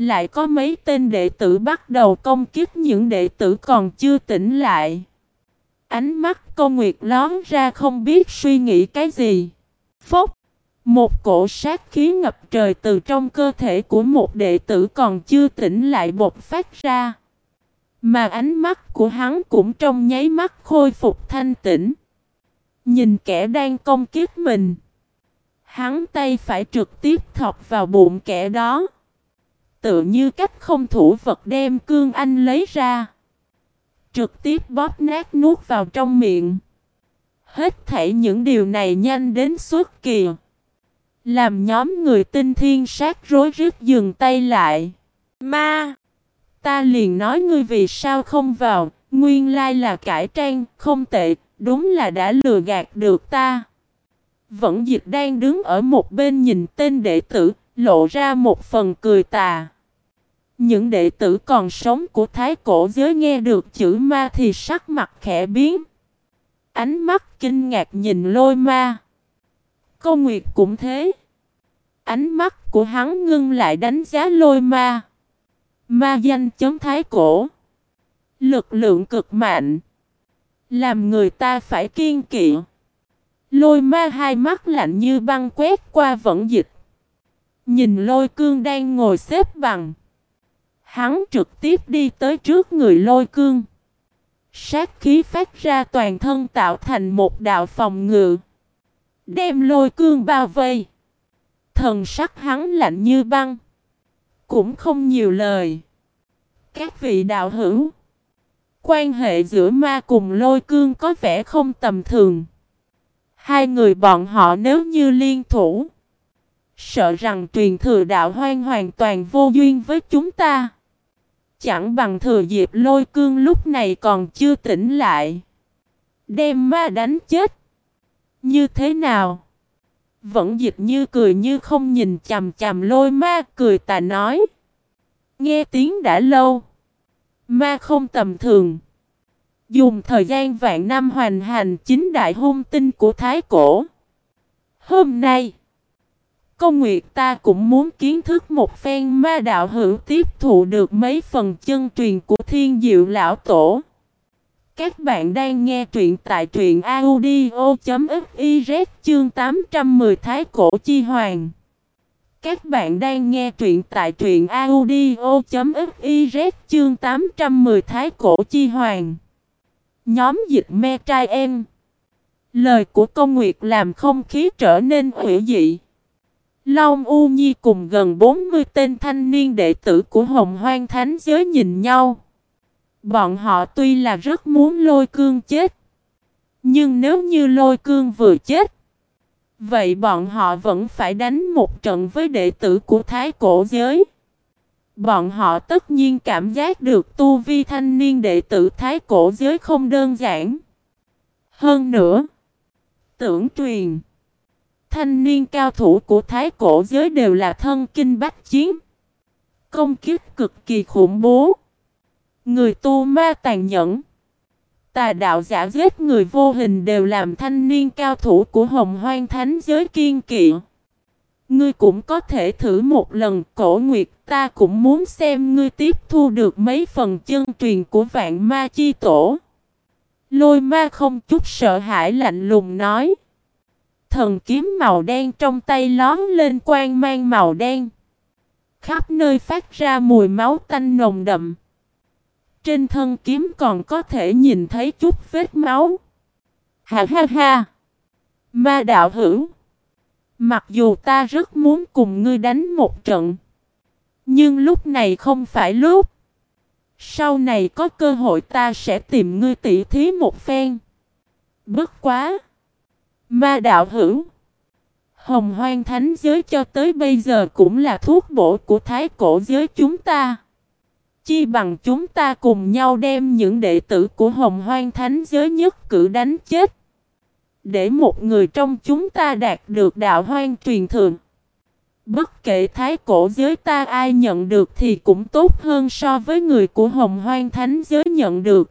[SPEAKER 1] lại có mấy tên đệ tử bắt đầu công kích những đệ tử còn chưa tỉnh lại. Ánh mắt cô nguyệt lón ra không biết suy nghĩ cái gì. Phốc! Một cổ sát khí ngập trời từ trong cơ thể của một đệ tử còn chưa tỉnh lại bột phát ra. Mà ánh mắt của hắn cũng trong nháy mắt khôi phục thanh tĩnh. Nhìn kẻ đang công kiếp mình. Hắn tay phải trực tiếp thọc vào bụng kẻ đó. Tự như cách không thủ vật đem cương anh lấy ra. Trực tiếp bóp nát nuốt vào trong miệng. Hết thảy những điều này nhanh đến suốt kỳ. Làm nhóm người tinh thiên sát rối rít dừng tay lại. Ma! Ta liền nói ngươi vì sao không vào, nguyên lai là cải trang, không tệ, đúng là đã lừa gạt được ta. Vẫn dịch đang đứng ở một bên nhìn tên đệ tử, lộ ra một phần cười tà. Những đệ tử còn sống của thái cổ giới nghe được chữ ma thì sắc mặt khẽ biến. Ánh mắt kinh ngạc nhìn lôi ma. Câu Nguyệt cũng thế. Ánh mắt của hắn ngưng lại đánh giá lôi ma. Ma danh chấm thái cổ. Lực lượng cực mạnh. Làm người ta phải kiên kỵ. Lôi ma hai mắt lạnh như băng quét qua vẫn dịch. Nhìn lôi cương đang ngồi xếp bằng. Hắn trực tiếp đi tới trước người lôi cương. Sát khí phát ra toàn thân tạo thành một đạo phòng ngự. Đem lôi cương bao vây. Thần sắc hắn lạnh như băng. Cũng không nhiều lời. Các vị đạo hữu. Quan hệ giữa ma cùng lôi cương có vẻ không tầm thường. Hai người bọn họ nếu như liên thủ. Sợ rằng truyền thừa đạo hoang hoàn toàn vô duyên với chúng ta. Chẳng bằng thừa dịp lôi cương lúc này còn chưa tỉnh lại. Đem ma đánh chết. Như thế nào? Vẫn dịch như cười như không nhìn chầm chầm lôi ma cười tà nói. Nghe tiếng đã lâu. Ma không tầm thường. Dùng thời gian vạn năm hoàn hành chính đại hung tinh của Thái Cổ. Hôm nay, công nguyệt ta cũng muốn kiến thức một phen ma đạo hữu tiếp thụ được mấy phần chân truyền của thiên diệu lão tổ. Các bạn đang nghe truyện tại truyện audio.fiz chương 810 Thái Cổ Chi Hoàng. Các bạn đang nghe truyện tại truyện audio.fiz chương 810 Thái Cổ Chi Hoàng. Nhóm dịch me trai em. Lời của công nguyệt làm không khí trở nên hữu dị. Long U Nhi cùng gần 40 tên thanh niên đệ tử của Hồng Hoang Thánh Giới nhìn nhau. Bọn họ tuy là rất muốn lôi cương chết. Nhưng nếu như lôi cương vừa chết. Vậy bọn họ vẫn phải đánh một trận với đệ tử của Thái Cổ Giới. Bọn họ tất nhiên cảm giác được tu vi thanh niên đệ tử Thái Cổ Giới không đơn giản. Hơn nữa, tưởng truyền, thanh niên cao thủ của Thái Cổ Giới đều là thân kinh bách chiến. Công kiếp cực kỳ khủng bố. Người tu ma tàn nhẫn. Tà đạo giả giết người vô hình đều làm thanh niên cao thủ của hồng hoang thánh giới kiên kỵ. Ngươi cũng có thể thử một lần, cổ nguyệt, ta cũng muốn xem ngươi tiếp thu được mấy phần chân truyền của vạn ma chi tổ. Lôi ma không chút sợ hãi lạnh lùng nói. Thần kiếm màu đen trong tay lón lên quang mang màu đen. Khắp nơi phát ra mùi máu tanh nồng đậm. Trên thân kiếm còn có thể nhìn thấy chút vết máu. Ha ha ha! Ma đạo hữu! Mặc dù ta rất muốn cùng ngươi đánh một trận. Nhưng lúc này không phải lúc. Sau này có cơ hội ta sẽ tìm ngươi tỉ thí một phen. Bất quá! Ma đạo hữu! Hồng hoang thánh giới cho tới bây giờ cũng là thuốc bổ của thái cổ giới chúng ta. Chi bằng chúng ta cùng nhau đem những đệ tử của hồng hoang thánh giới nhất cử đánh chết. Để một người trong chúng ta đạt được đạo hoang truyền thượng. Bất kể thái cổ giới ta ai nhận được thì cũng tốt hơn so với người của hồng hoang thánh giới nhận được.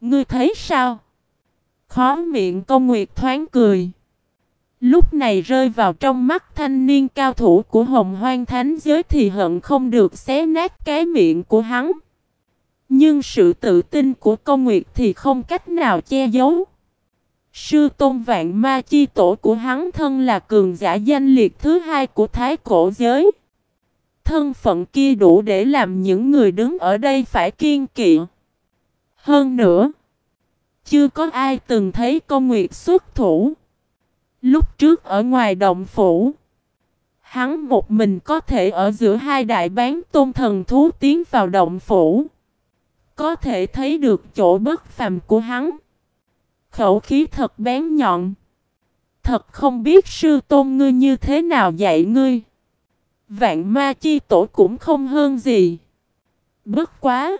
[SPEAKER 1] Ngươi thấy sao? Khó miệng công nguyệt thoáng cười. Lúc này rơi vào trong mắt thanh niên cao thủ của hồng hoang thánh giới thì hận không được xé nát cái miệng của hắn. Nhưng sự tự tin của công nguyệt thì không cách nào che giấu. Sư tôn vạn ma chi tổ của hắn thân là cường giả danh liệt thứ hai của thái cổ giới. Thân phận kia đủ để làm những người đứng ở đây phải kiên kỵ. Hơn nữa, chưa có ai từng thấy công nguyệt xuất thủ. Lúc trước ở ngoài động phủ, hắn một mình có thể ở giữa hai đại bán tôn thần thú tiến vào động phủ. Có thể thấy được chỗ bất phàm của hắn. Khẩu khí thật bén nhọn. Thật không biết sư tôn ngươi như thế nào dạy ngươi. Vạn ma chi tổ cũng không hơn gì. Bất quá.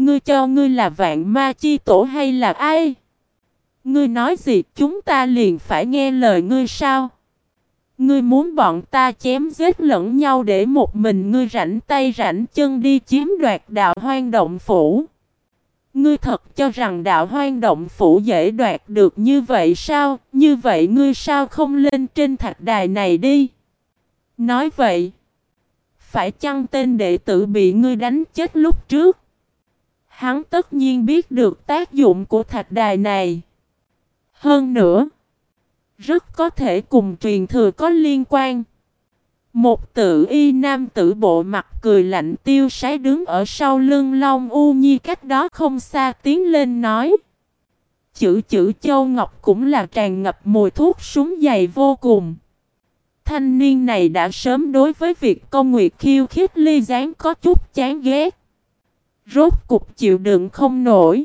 [SPEAKER 1] Ngươi cho ngươi là vạn ma chi tổ hay là ai? Ngươi nói gì chúng ta liền phải nghe lời ngươi sao? Ngươi muốn bọn ta chém giết lẫn nhau để một mình ngươi rảnh tay rảnh chân đi chiếm đoạt đạo hoang động phủ. Ngươi thật cho rằng đạo hoang động phủ dễ đoạt được như vậy sao? Như vậy ngươi sao không lên trên thạch đài này đi? Nói vậy, phải chăng tên đệ tử bị ngươi đánh chết lúc trước? Hắn tất nhiên biết được tác dụng của thạch đài này. Hơn nữa, rất có thể cùng truyền thừa có liên quan. Một tự y nam tử bộ mặt cười lạnh tiêu sái đứng ở sau lưng Long U Nhi cách đó không xa tiến lên nói. Chữ chữ châu ngọc cũng là tràn ngập mùi thuốc súng dày vô cùng. Thanh niên này đã sớm đối với việc công nguyệt khiêu khích ly gián có chút chán ghét. Rốt cục chịu đựng không nổi.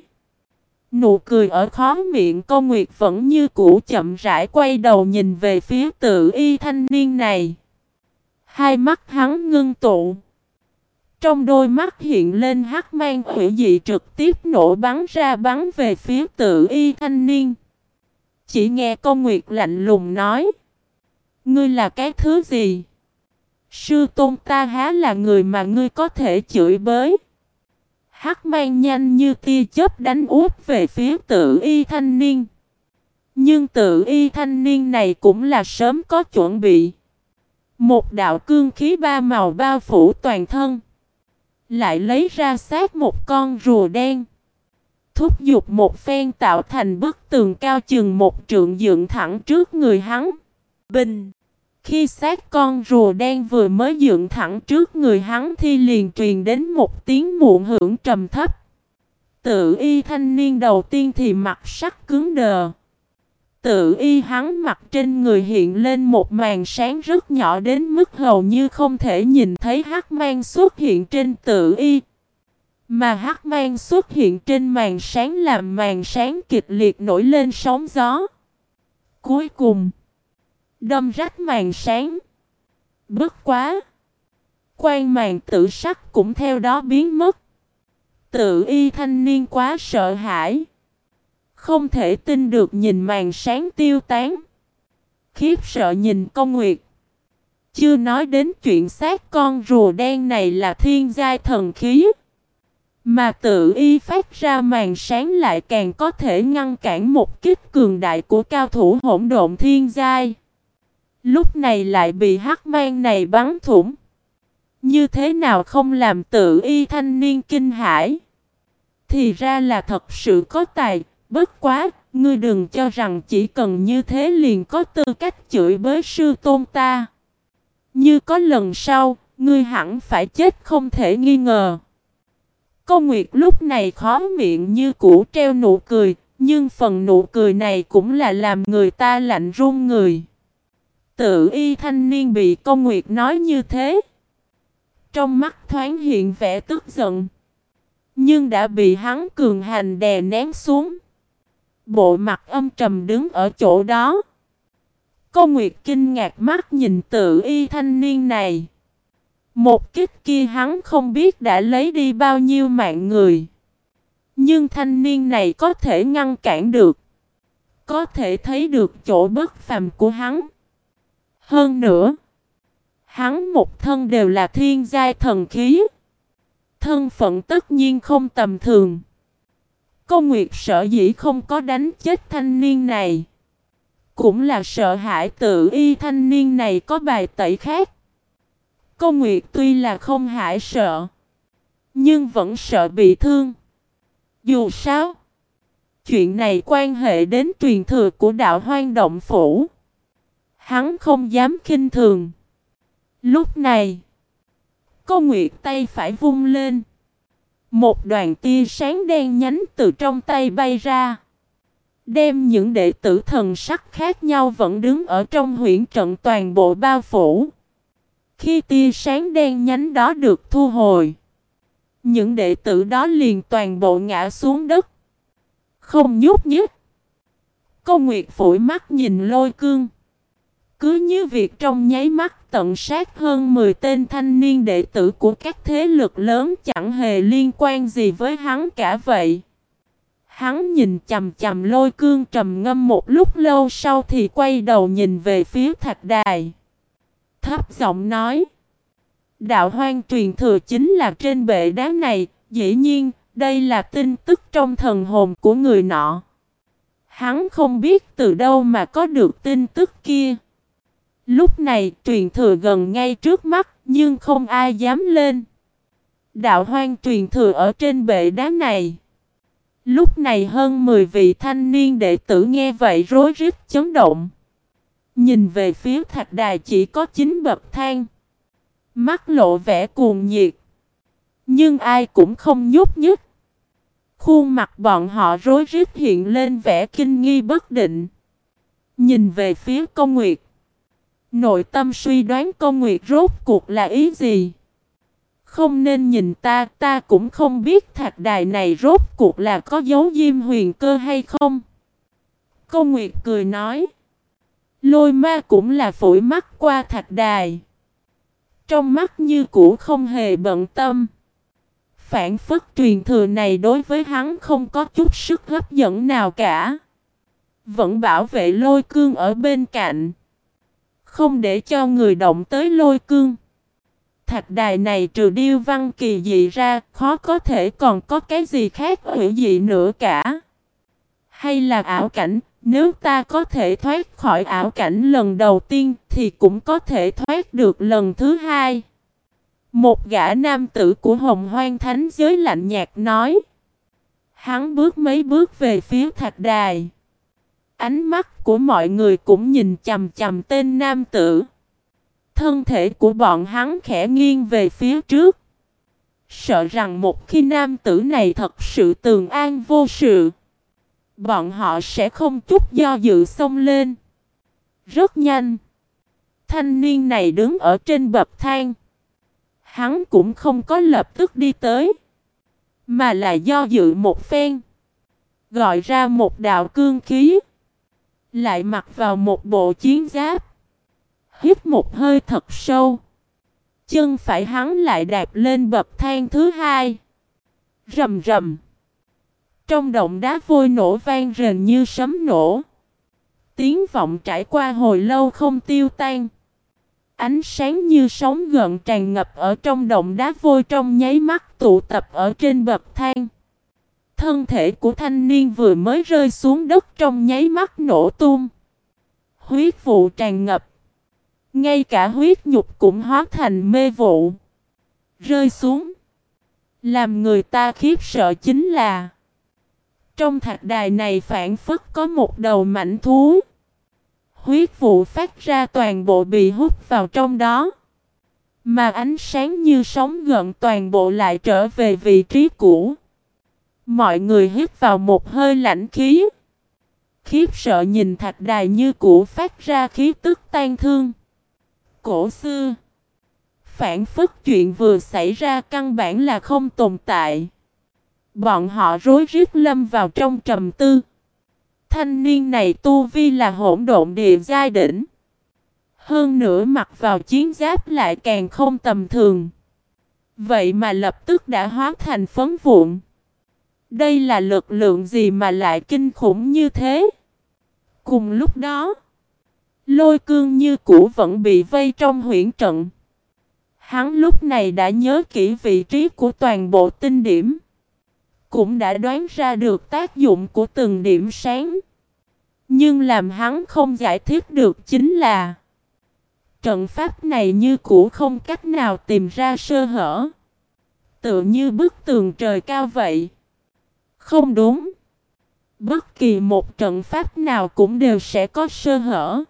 [SPEAKER 1] Nụ cười ở khó miệng Câu nguyệt vẫn như cũ chậm rãi quay đầu nhìn về phía tự y thanh niên này. Hai mắt hắn ngưng tụ. Trong đôi mắt hiện lên hắc mang hủy dị trực tiếp nổ bắn ra bắn về phía tự y thanh niên. Chỉ nghe Câu nguyệt lạnh lùng nói. Ngươi là cái thứ gì? Sư tôn ta há là người mà ngươi có thể chửi bới. Hắc mang nhanh như tia chớp đánh úp về phía tự y thanh niên. Nhưng tự y thanh niên này cũng là sớm có chuẩn bị. Một đạo cương khí ba màu bao phủ toàn thân. Lại lấy ra sát một con rùa đen. Thúc giục một phen tạo thành bức tường cao chừng một trượng dựng thẳng trước người hắn. Bình! Khi xác con rùa đen vừa mới dựng thẳng trước người hắn thì liền truyền đến một tiếng muộn hưởng trầm thấp. Tự y thanh niên đầu tiên thì mặt sắc cứng đờ. Tự y hắn mặt trên người hiện lên một màn sáng rất nhỏ đến mức hầu như không thể nhìn thấy hắc mang xuất hiện trên tự y. Mà hắc mang xuất hiện trên màn sáng làm màn sáng kịch liệt nổi lên sóng gió. Cuối cùng, đâm rách màn sáng. Bất quá! Quan màn tự sắc cũng theo đó biến mất. Tự y thanh niên quá sợ hãi. Không thể tin được nhìn màn sáng tiêu tán. Khiếp sợ nhìn công nguyệt. Chưa nói đến chuyện xác con rùa đen này là thiên giai thần khí. Mà tự y phát ra màn sáng lại càng có thể ngăn cản một kích cường đại của cao thủ hỗn độn thiên giai. Lúc này lại bị hắc mang này bắn thủng. Như thế nào không làm tự y thanh niên kinh hãi? Thì ra là thật sự có tài, Bất quá, ngươi đừng cho rằng chỉ cần như thế liền có tư cách chửi bới sư tôn ta. Như có lần sau, ngươi hẳn phải chết không thể nghi ngờ. Câu Nguyệt lúc này khó miệng như cũ treo nụ cười, nhưng phần nụ cười này cũng là làm người ta lạnh run người. Tự y thanh niên bị công nguyệt nói như thế. Trong mắt thoáng hiện vẻ tức giận. Nhưng đã bị hắn cường hành đè nén xuống. Bộ mặt âm trầm đứng ở chỗ đó. Cô Nguyệt kinh ngạc mắt nhìn tự y thanh niên này. Một kích kia hắn không biết đã lấy đi bao nhiêu mạng người. Nhưng thanh niên này có thể ngăn cản được. Có thể thấy được chỗ bất phàm của hắn. Hơn nữa, hắn một thân đều là thiên giai thần khí. Thân phận tất nhiên không tầm thường. Cô Nguyệt sợ dĩ không có đánh chết thanh niên này. Cũng là sợ hãi tự y thanh niên này có bài tẩy khác. Cô Nguyệt tuy là không hại sợ. Nhưng vẫn sợ bị thương. Dù sao. chuyện này quan hệ đến truyền thừa của đạo hoang động phủ. Hắn không dám khinh thường. Lúc này, cô Nguyệt tay phải vung lên. Một đoàn tia sáng đen nhánh từ trong tay bay ra. Đem những đệ tử thần sắc khác nhau vẫn đứng ở trong huyện trận toàn bộ bao phủ. Khi tia sáng đen nhánh đó được thu hồi. Những đệ tử đó liền toàn bộ ngã xuống đất. Không nhúc nhích. Cô Nguyệt phủi mắt nhìn lôi cương. Cứ như việc trong nháy mắt tận sát hơn 10 tên thanh niên đệ tử của các thế lực lớn chẳng hề liên quan gì với hắn cả vậy. Hắn nhìn chầm chầm lôi cương trầm ngâm một lúc lâu sau thì quay đầu nhìn về phía thạch đài. Thấp giọng nói. Đạo hoang truyền thừa chính là trên bệ đá này, dĩ nhiên, đây là tin tức trong thần hồn của người nọ. Hắn không biết từ đâu mà có được tin tức kia. Lúc này, truyền thừa gần ngay trước mắt, nhưng không ai dám lên. Đạo hoang truyền thừa ở trên bệ đá này. Lúc này hơn 10 vị thanh niên đệ tử nghe vậy rối rít chấn động. Nhìn về phía thạch đài chỉ có 9 bậc thang. Mắt lộ vẻ cuồng nhiệt. Nhưng ai cũng không nhúc nhích. Khuôn mặt bọn họ rối rít hiện lên vẻ kinh nghi bất định. Nhìn về phía công nguyệt. Nội tâm suy đoán công nguyệt rốt cuộc là ý gì? Không nên nhìn ta, ta cũng không biết thạch đài này rốt cuộc là có dấu diêm huyền cơ hay không. Công nguyệt cười nói. Lôi ma cũng là phổi mắt qua thạch đài. Trong mắt như cũ không hề bận tâm. Phản phất truyền thừa này đối với hắn không có chút sức hấp dẫn nào cả. Vẫn bảo vệ lôi cương ở bên cạnh. Không để cho người động tới lôi cương. Thạch đài này trừ điêu văn kỳ dị ra, khó có thể còn có cái gì khác hữu dị nữa cả. Hay là ảo cảnh, nếu ta có thể thoát khỏi ảo cảnh lần đầu tiên thì cũng có thể thoát được lần thứ hai. Một gã nam tử của hồng hoang thánh giới lạnh nhạt nói. Hắn bước mấy bước về phía thạch đài. Ánh mắt của mọi người cũng nhìn chầm chầm tên nam tử. Thân thể của bọn hắn khẽ nghiêng về phía trước. Sợ rằng một khi nam tử này thật sự tường an vô sự. Bọn họ sẽ không chút do dự xông lên. Rất nhanh. Thanh niên này đứng ở trên bậc thang. Hắn cũng không có lập tức đi tới. Mà là do dự một phen. Gọi ra một đạo cương khí. Lại mặc vào một bộ chiến giáp. Hít một hơi thật sâu. Chân phải hắn lại đạp lên bậc thang thứ hai. Rầm rầm. Trong động đá vôi nổ vang rền như sấm nổ. Tiếng vọng trải qua hồi lâu không tiêu tan. Ánh sáng như sóng gợn tràn ngập ở trong động đá vôi trong nháy mắt tụ tập ở trên bậc thang. Thân thể của thanh niên vừa mới rơi xuống đất trong nháy mắt nổ tung. Huyết vụ tràn ngập. Ngay cả huyết nhục cũng hóa thành mê vụ. Rơi xuống. Làm người ta khiếp sợ chính là, Trong thạch đài này phản phất có một đầu mảnh thú Huyết vụ phát ra toàn bộ bị hút vào trong đó Mà ánh sáng như sóng gần toàn bộ lại trở về vị trí cũ Mọi người hít vào một hơi lạnh khí Khiếp sợ nhìn thạch đài như cũ phát ra khí tức tan thương cổ xưa. Phản phức chuyện vừa xảy ra căn bản là không tồn tại. Bọn họ rối rít lâm vào trong trầm tư. Thanh niên này tu vi là hỗn độn địa giai đỉnh. Hơn nữa mặc vào chiến giáp lại càng không tầm thường. Vậy mà lập tức đã hóa thành phấn vụn. Đây là lực lượng gì mà lại kinh khủng như thế? Cùng lúc đó, Lôi cương như cũ vẫn bị vây trong huyễn trận. Hắn lúc này đã nhớ kỹ vị trí của toàn bộ tinh điểm. Cũng đã đoán ra được tác dụng của từng điểm sáng. Nhưng làm hắn không giải thích được chính là Trận pháp này như cũ không cách nào tìm ra sơ hở. Tựa như bức tường trời cao vậy. Không đúng. Bất kỳ một trận pháp nào cũng đều sẽ có sơ hở.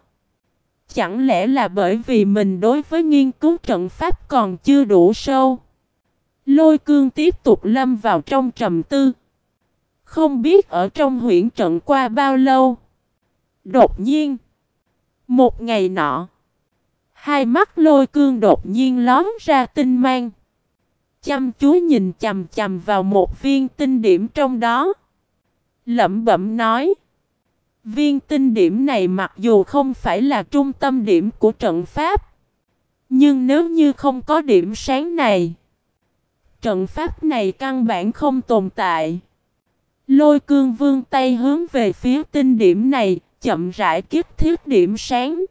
[SPEAKER 1] Chẳng lẽ là bởi vì mình đối với nghiên cứu trận pháp còn chưa đủ sâu? Lôi cương tiếp tục lâm vào trong trầm tư. Không biết ở trong huyện trận qua bao lâu. Đột nhiên. Một ngày nọ. Hai mắt lôi cương đột nhiên lón ra tinh mang. Chăm chú nhìn chầm chầm vào một viên tinh điểm trong đó. Lẩm bẩm nói. Viên tinh điểm này mặc dù không phải là trung tâm điểm của trận pháp. Nhưng nếu như không có điểm sáng này. Trận pháp này căn bản không tồn tại. Lôi cương vương tay hướng về phía tinh điểm này, chậm rãi kiếp thiết điểm sáng.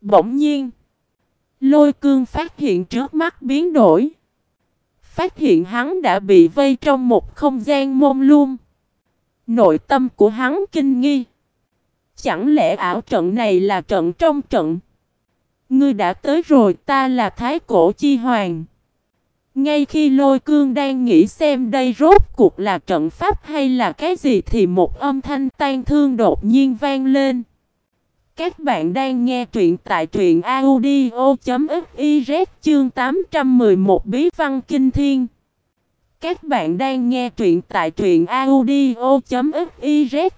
[SPEAKER 1] Bỗng nhiên, lôi cương phát hiện trước mắt biến đổi. Phát hiện hắn đã bị vây trong một không gian mông luôn. Nội tâm của hắn kinh nghi. Chẳng lẽ ảo trận này là trận trong trận? Ngươi đã tới rồi, ta là Thái Cổ Chi Hoàng. Ngay khi lôi cương đang nghĩ xem đây rốt cuộc là trận pháp hay là cái gì thì một âm thanh tan thương đột nhiên vang lên. Các bạn đang nghe truyện tại truyện audio.fiz chương 811 Bí văn Kinh Thiên. Các bạn đang nghe truyện tại truyện audio.fiz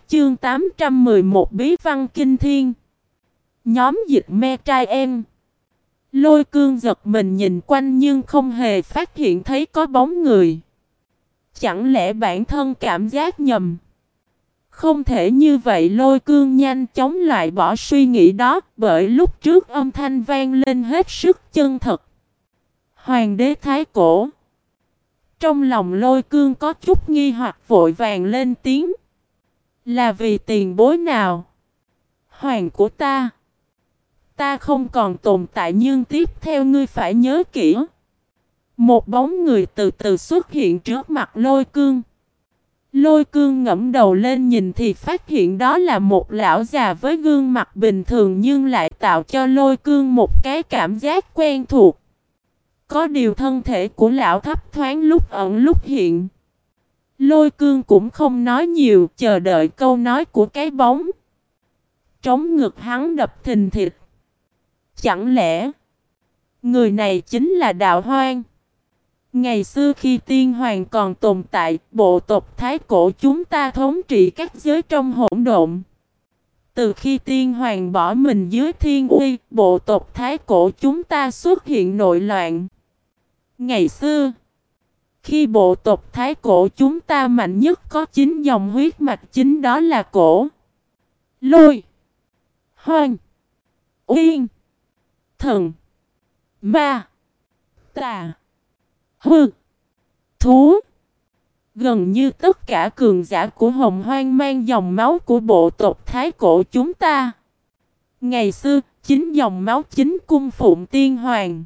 [SPEAKER 1] chương 811 Bí văn Kinh Thiên. Nhóm dịch me trai em. Lôi cương giật mình nhìn quanh nhưng không hề phát hiện thấy có bóng người. Chẳng lẽ bản thân cảm giác nhầm? Không thể như vậy, lôi cương nhanh chóng loại bỏ suy nghĩ đó, bởi lúc trước âm thanh vang lên hết sức chân thật. Hoàng đế thái cổ. Trong lòng lôi cương có chút nghi hoặc vội vàng lên tiếng. Là vì tiền bối nào? Hoàng của ta. Ta không còn tồn tại nhưng tiếp theo ngươi phải nhớ kỹ. Một bóng người từ từ xuất hiện trước mặt lôi cương. Lôi cương ngẫm đầu lên nhìn thì phát hiện đó là một lão già với gương mặt bình thường nhưng lại tạo cho lôi cương một cái cảm giác quen thuộc. Có điều thân thể của lão thấp thoáng lúc ẩn lúc hiện. Lôi cương cũng không nói nhiều, chờ đợi câu nói của cái bóng. Trống ngực hắn đập thình thịt. Chẳng lẽ, người này chính là đạo hoang? Ngày xưa khi tiên hoàng còn tồn tại, bộ tộc Thái Cổ chúng ta thống trị các giới trong hỗn độn. Từ khi tiên hoàng bỏ mình dưới thiên uy, bộ tộc Thái Cổ chúng ta xuất hiện nội loạn. Ngày xưa, khi bộ tộc Thái Cổ chúng ta mạnh nhất có chính dòng huyết mạch chính đó là cổ, lôi, hoang, uyên, thần, ma, tà, hư, thú. Gần như tất cả cường giả của hồng hoang mang dòng máu của bộ tộc Thái Cổ chúng ta. Ngày xưa, chính dòng máu chính cung phụng tiên hoàng.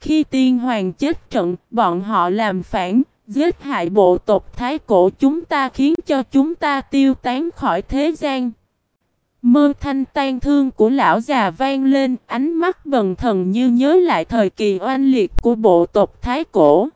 [SPEAKER 1] Khi tiên hoàng chết trận, bọn họ làm phản, giết hại bộ tộc Thái Cổ chúng ta khiến cho chúng ta tiêu tán khỏi thế gian. Mơ thanh tan thương của lão già vang lên, ánh mắt bần thần như nhớ lại thời kỳ oanh liệt của bộ tộc Thái Cổ.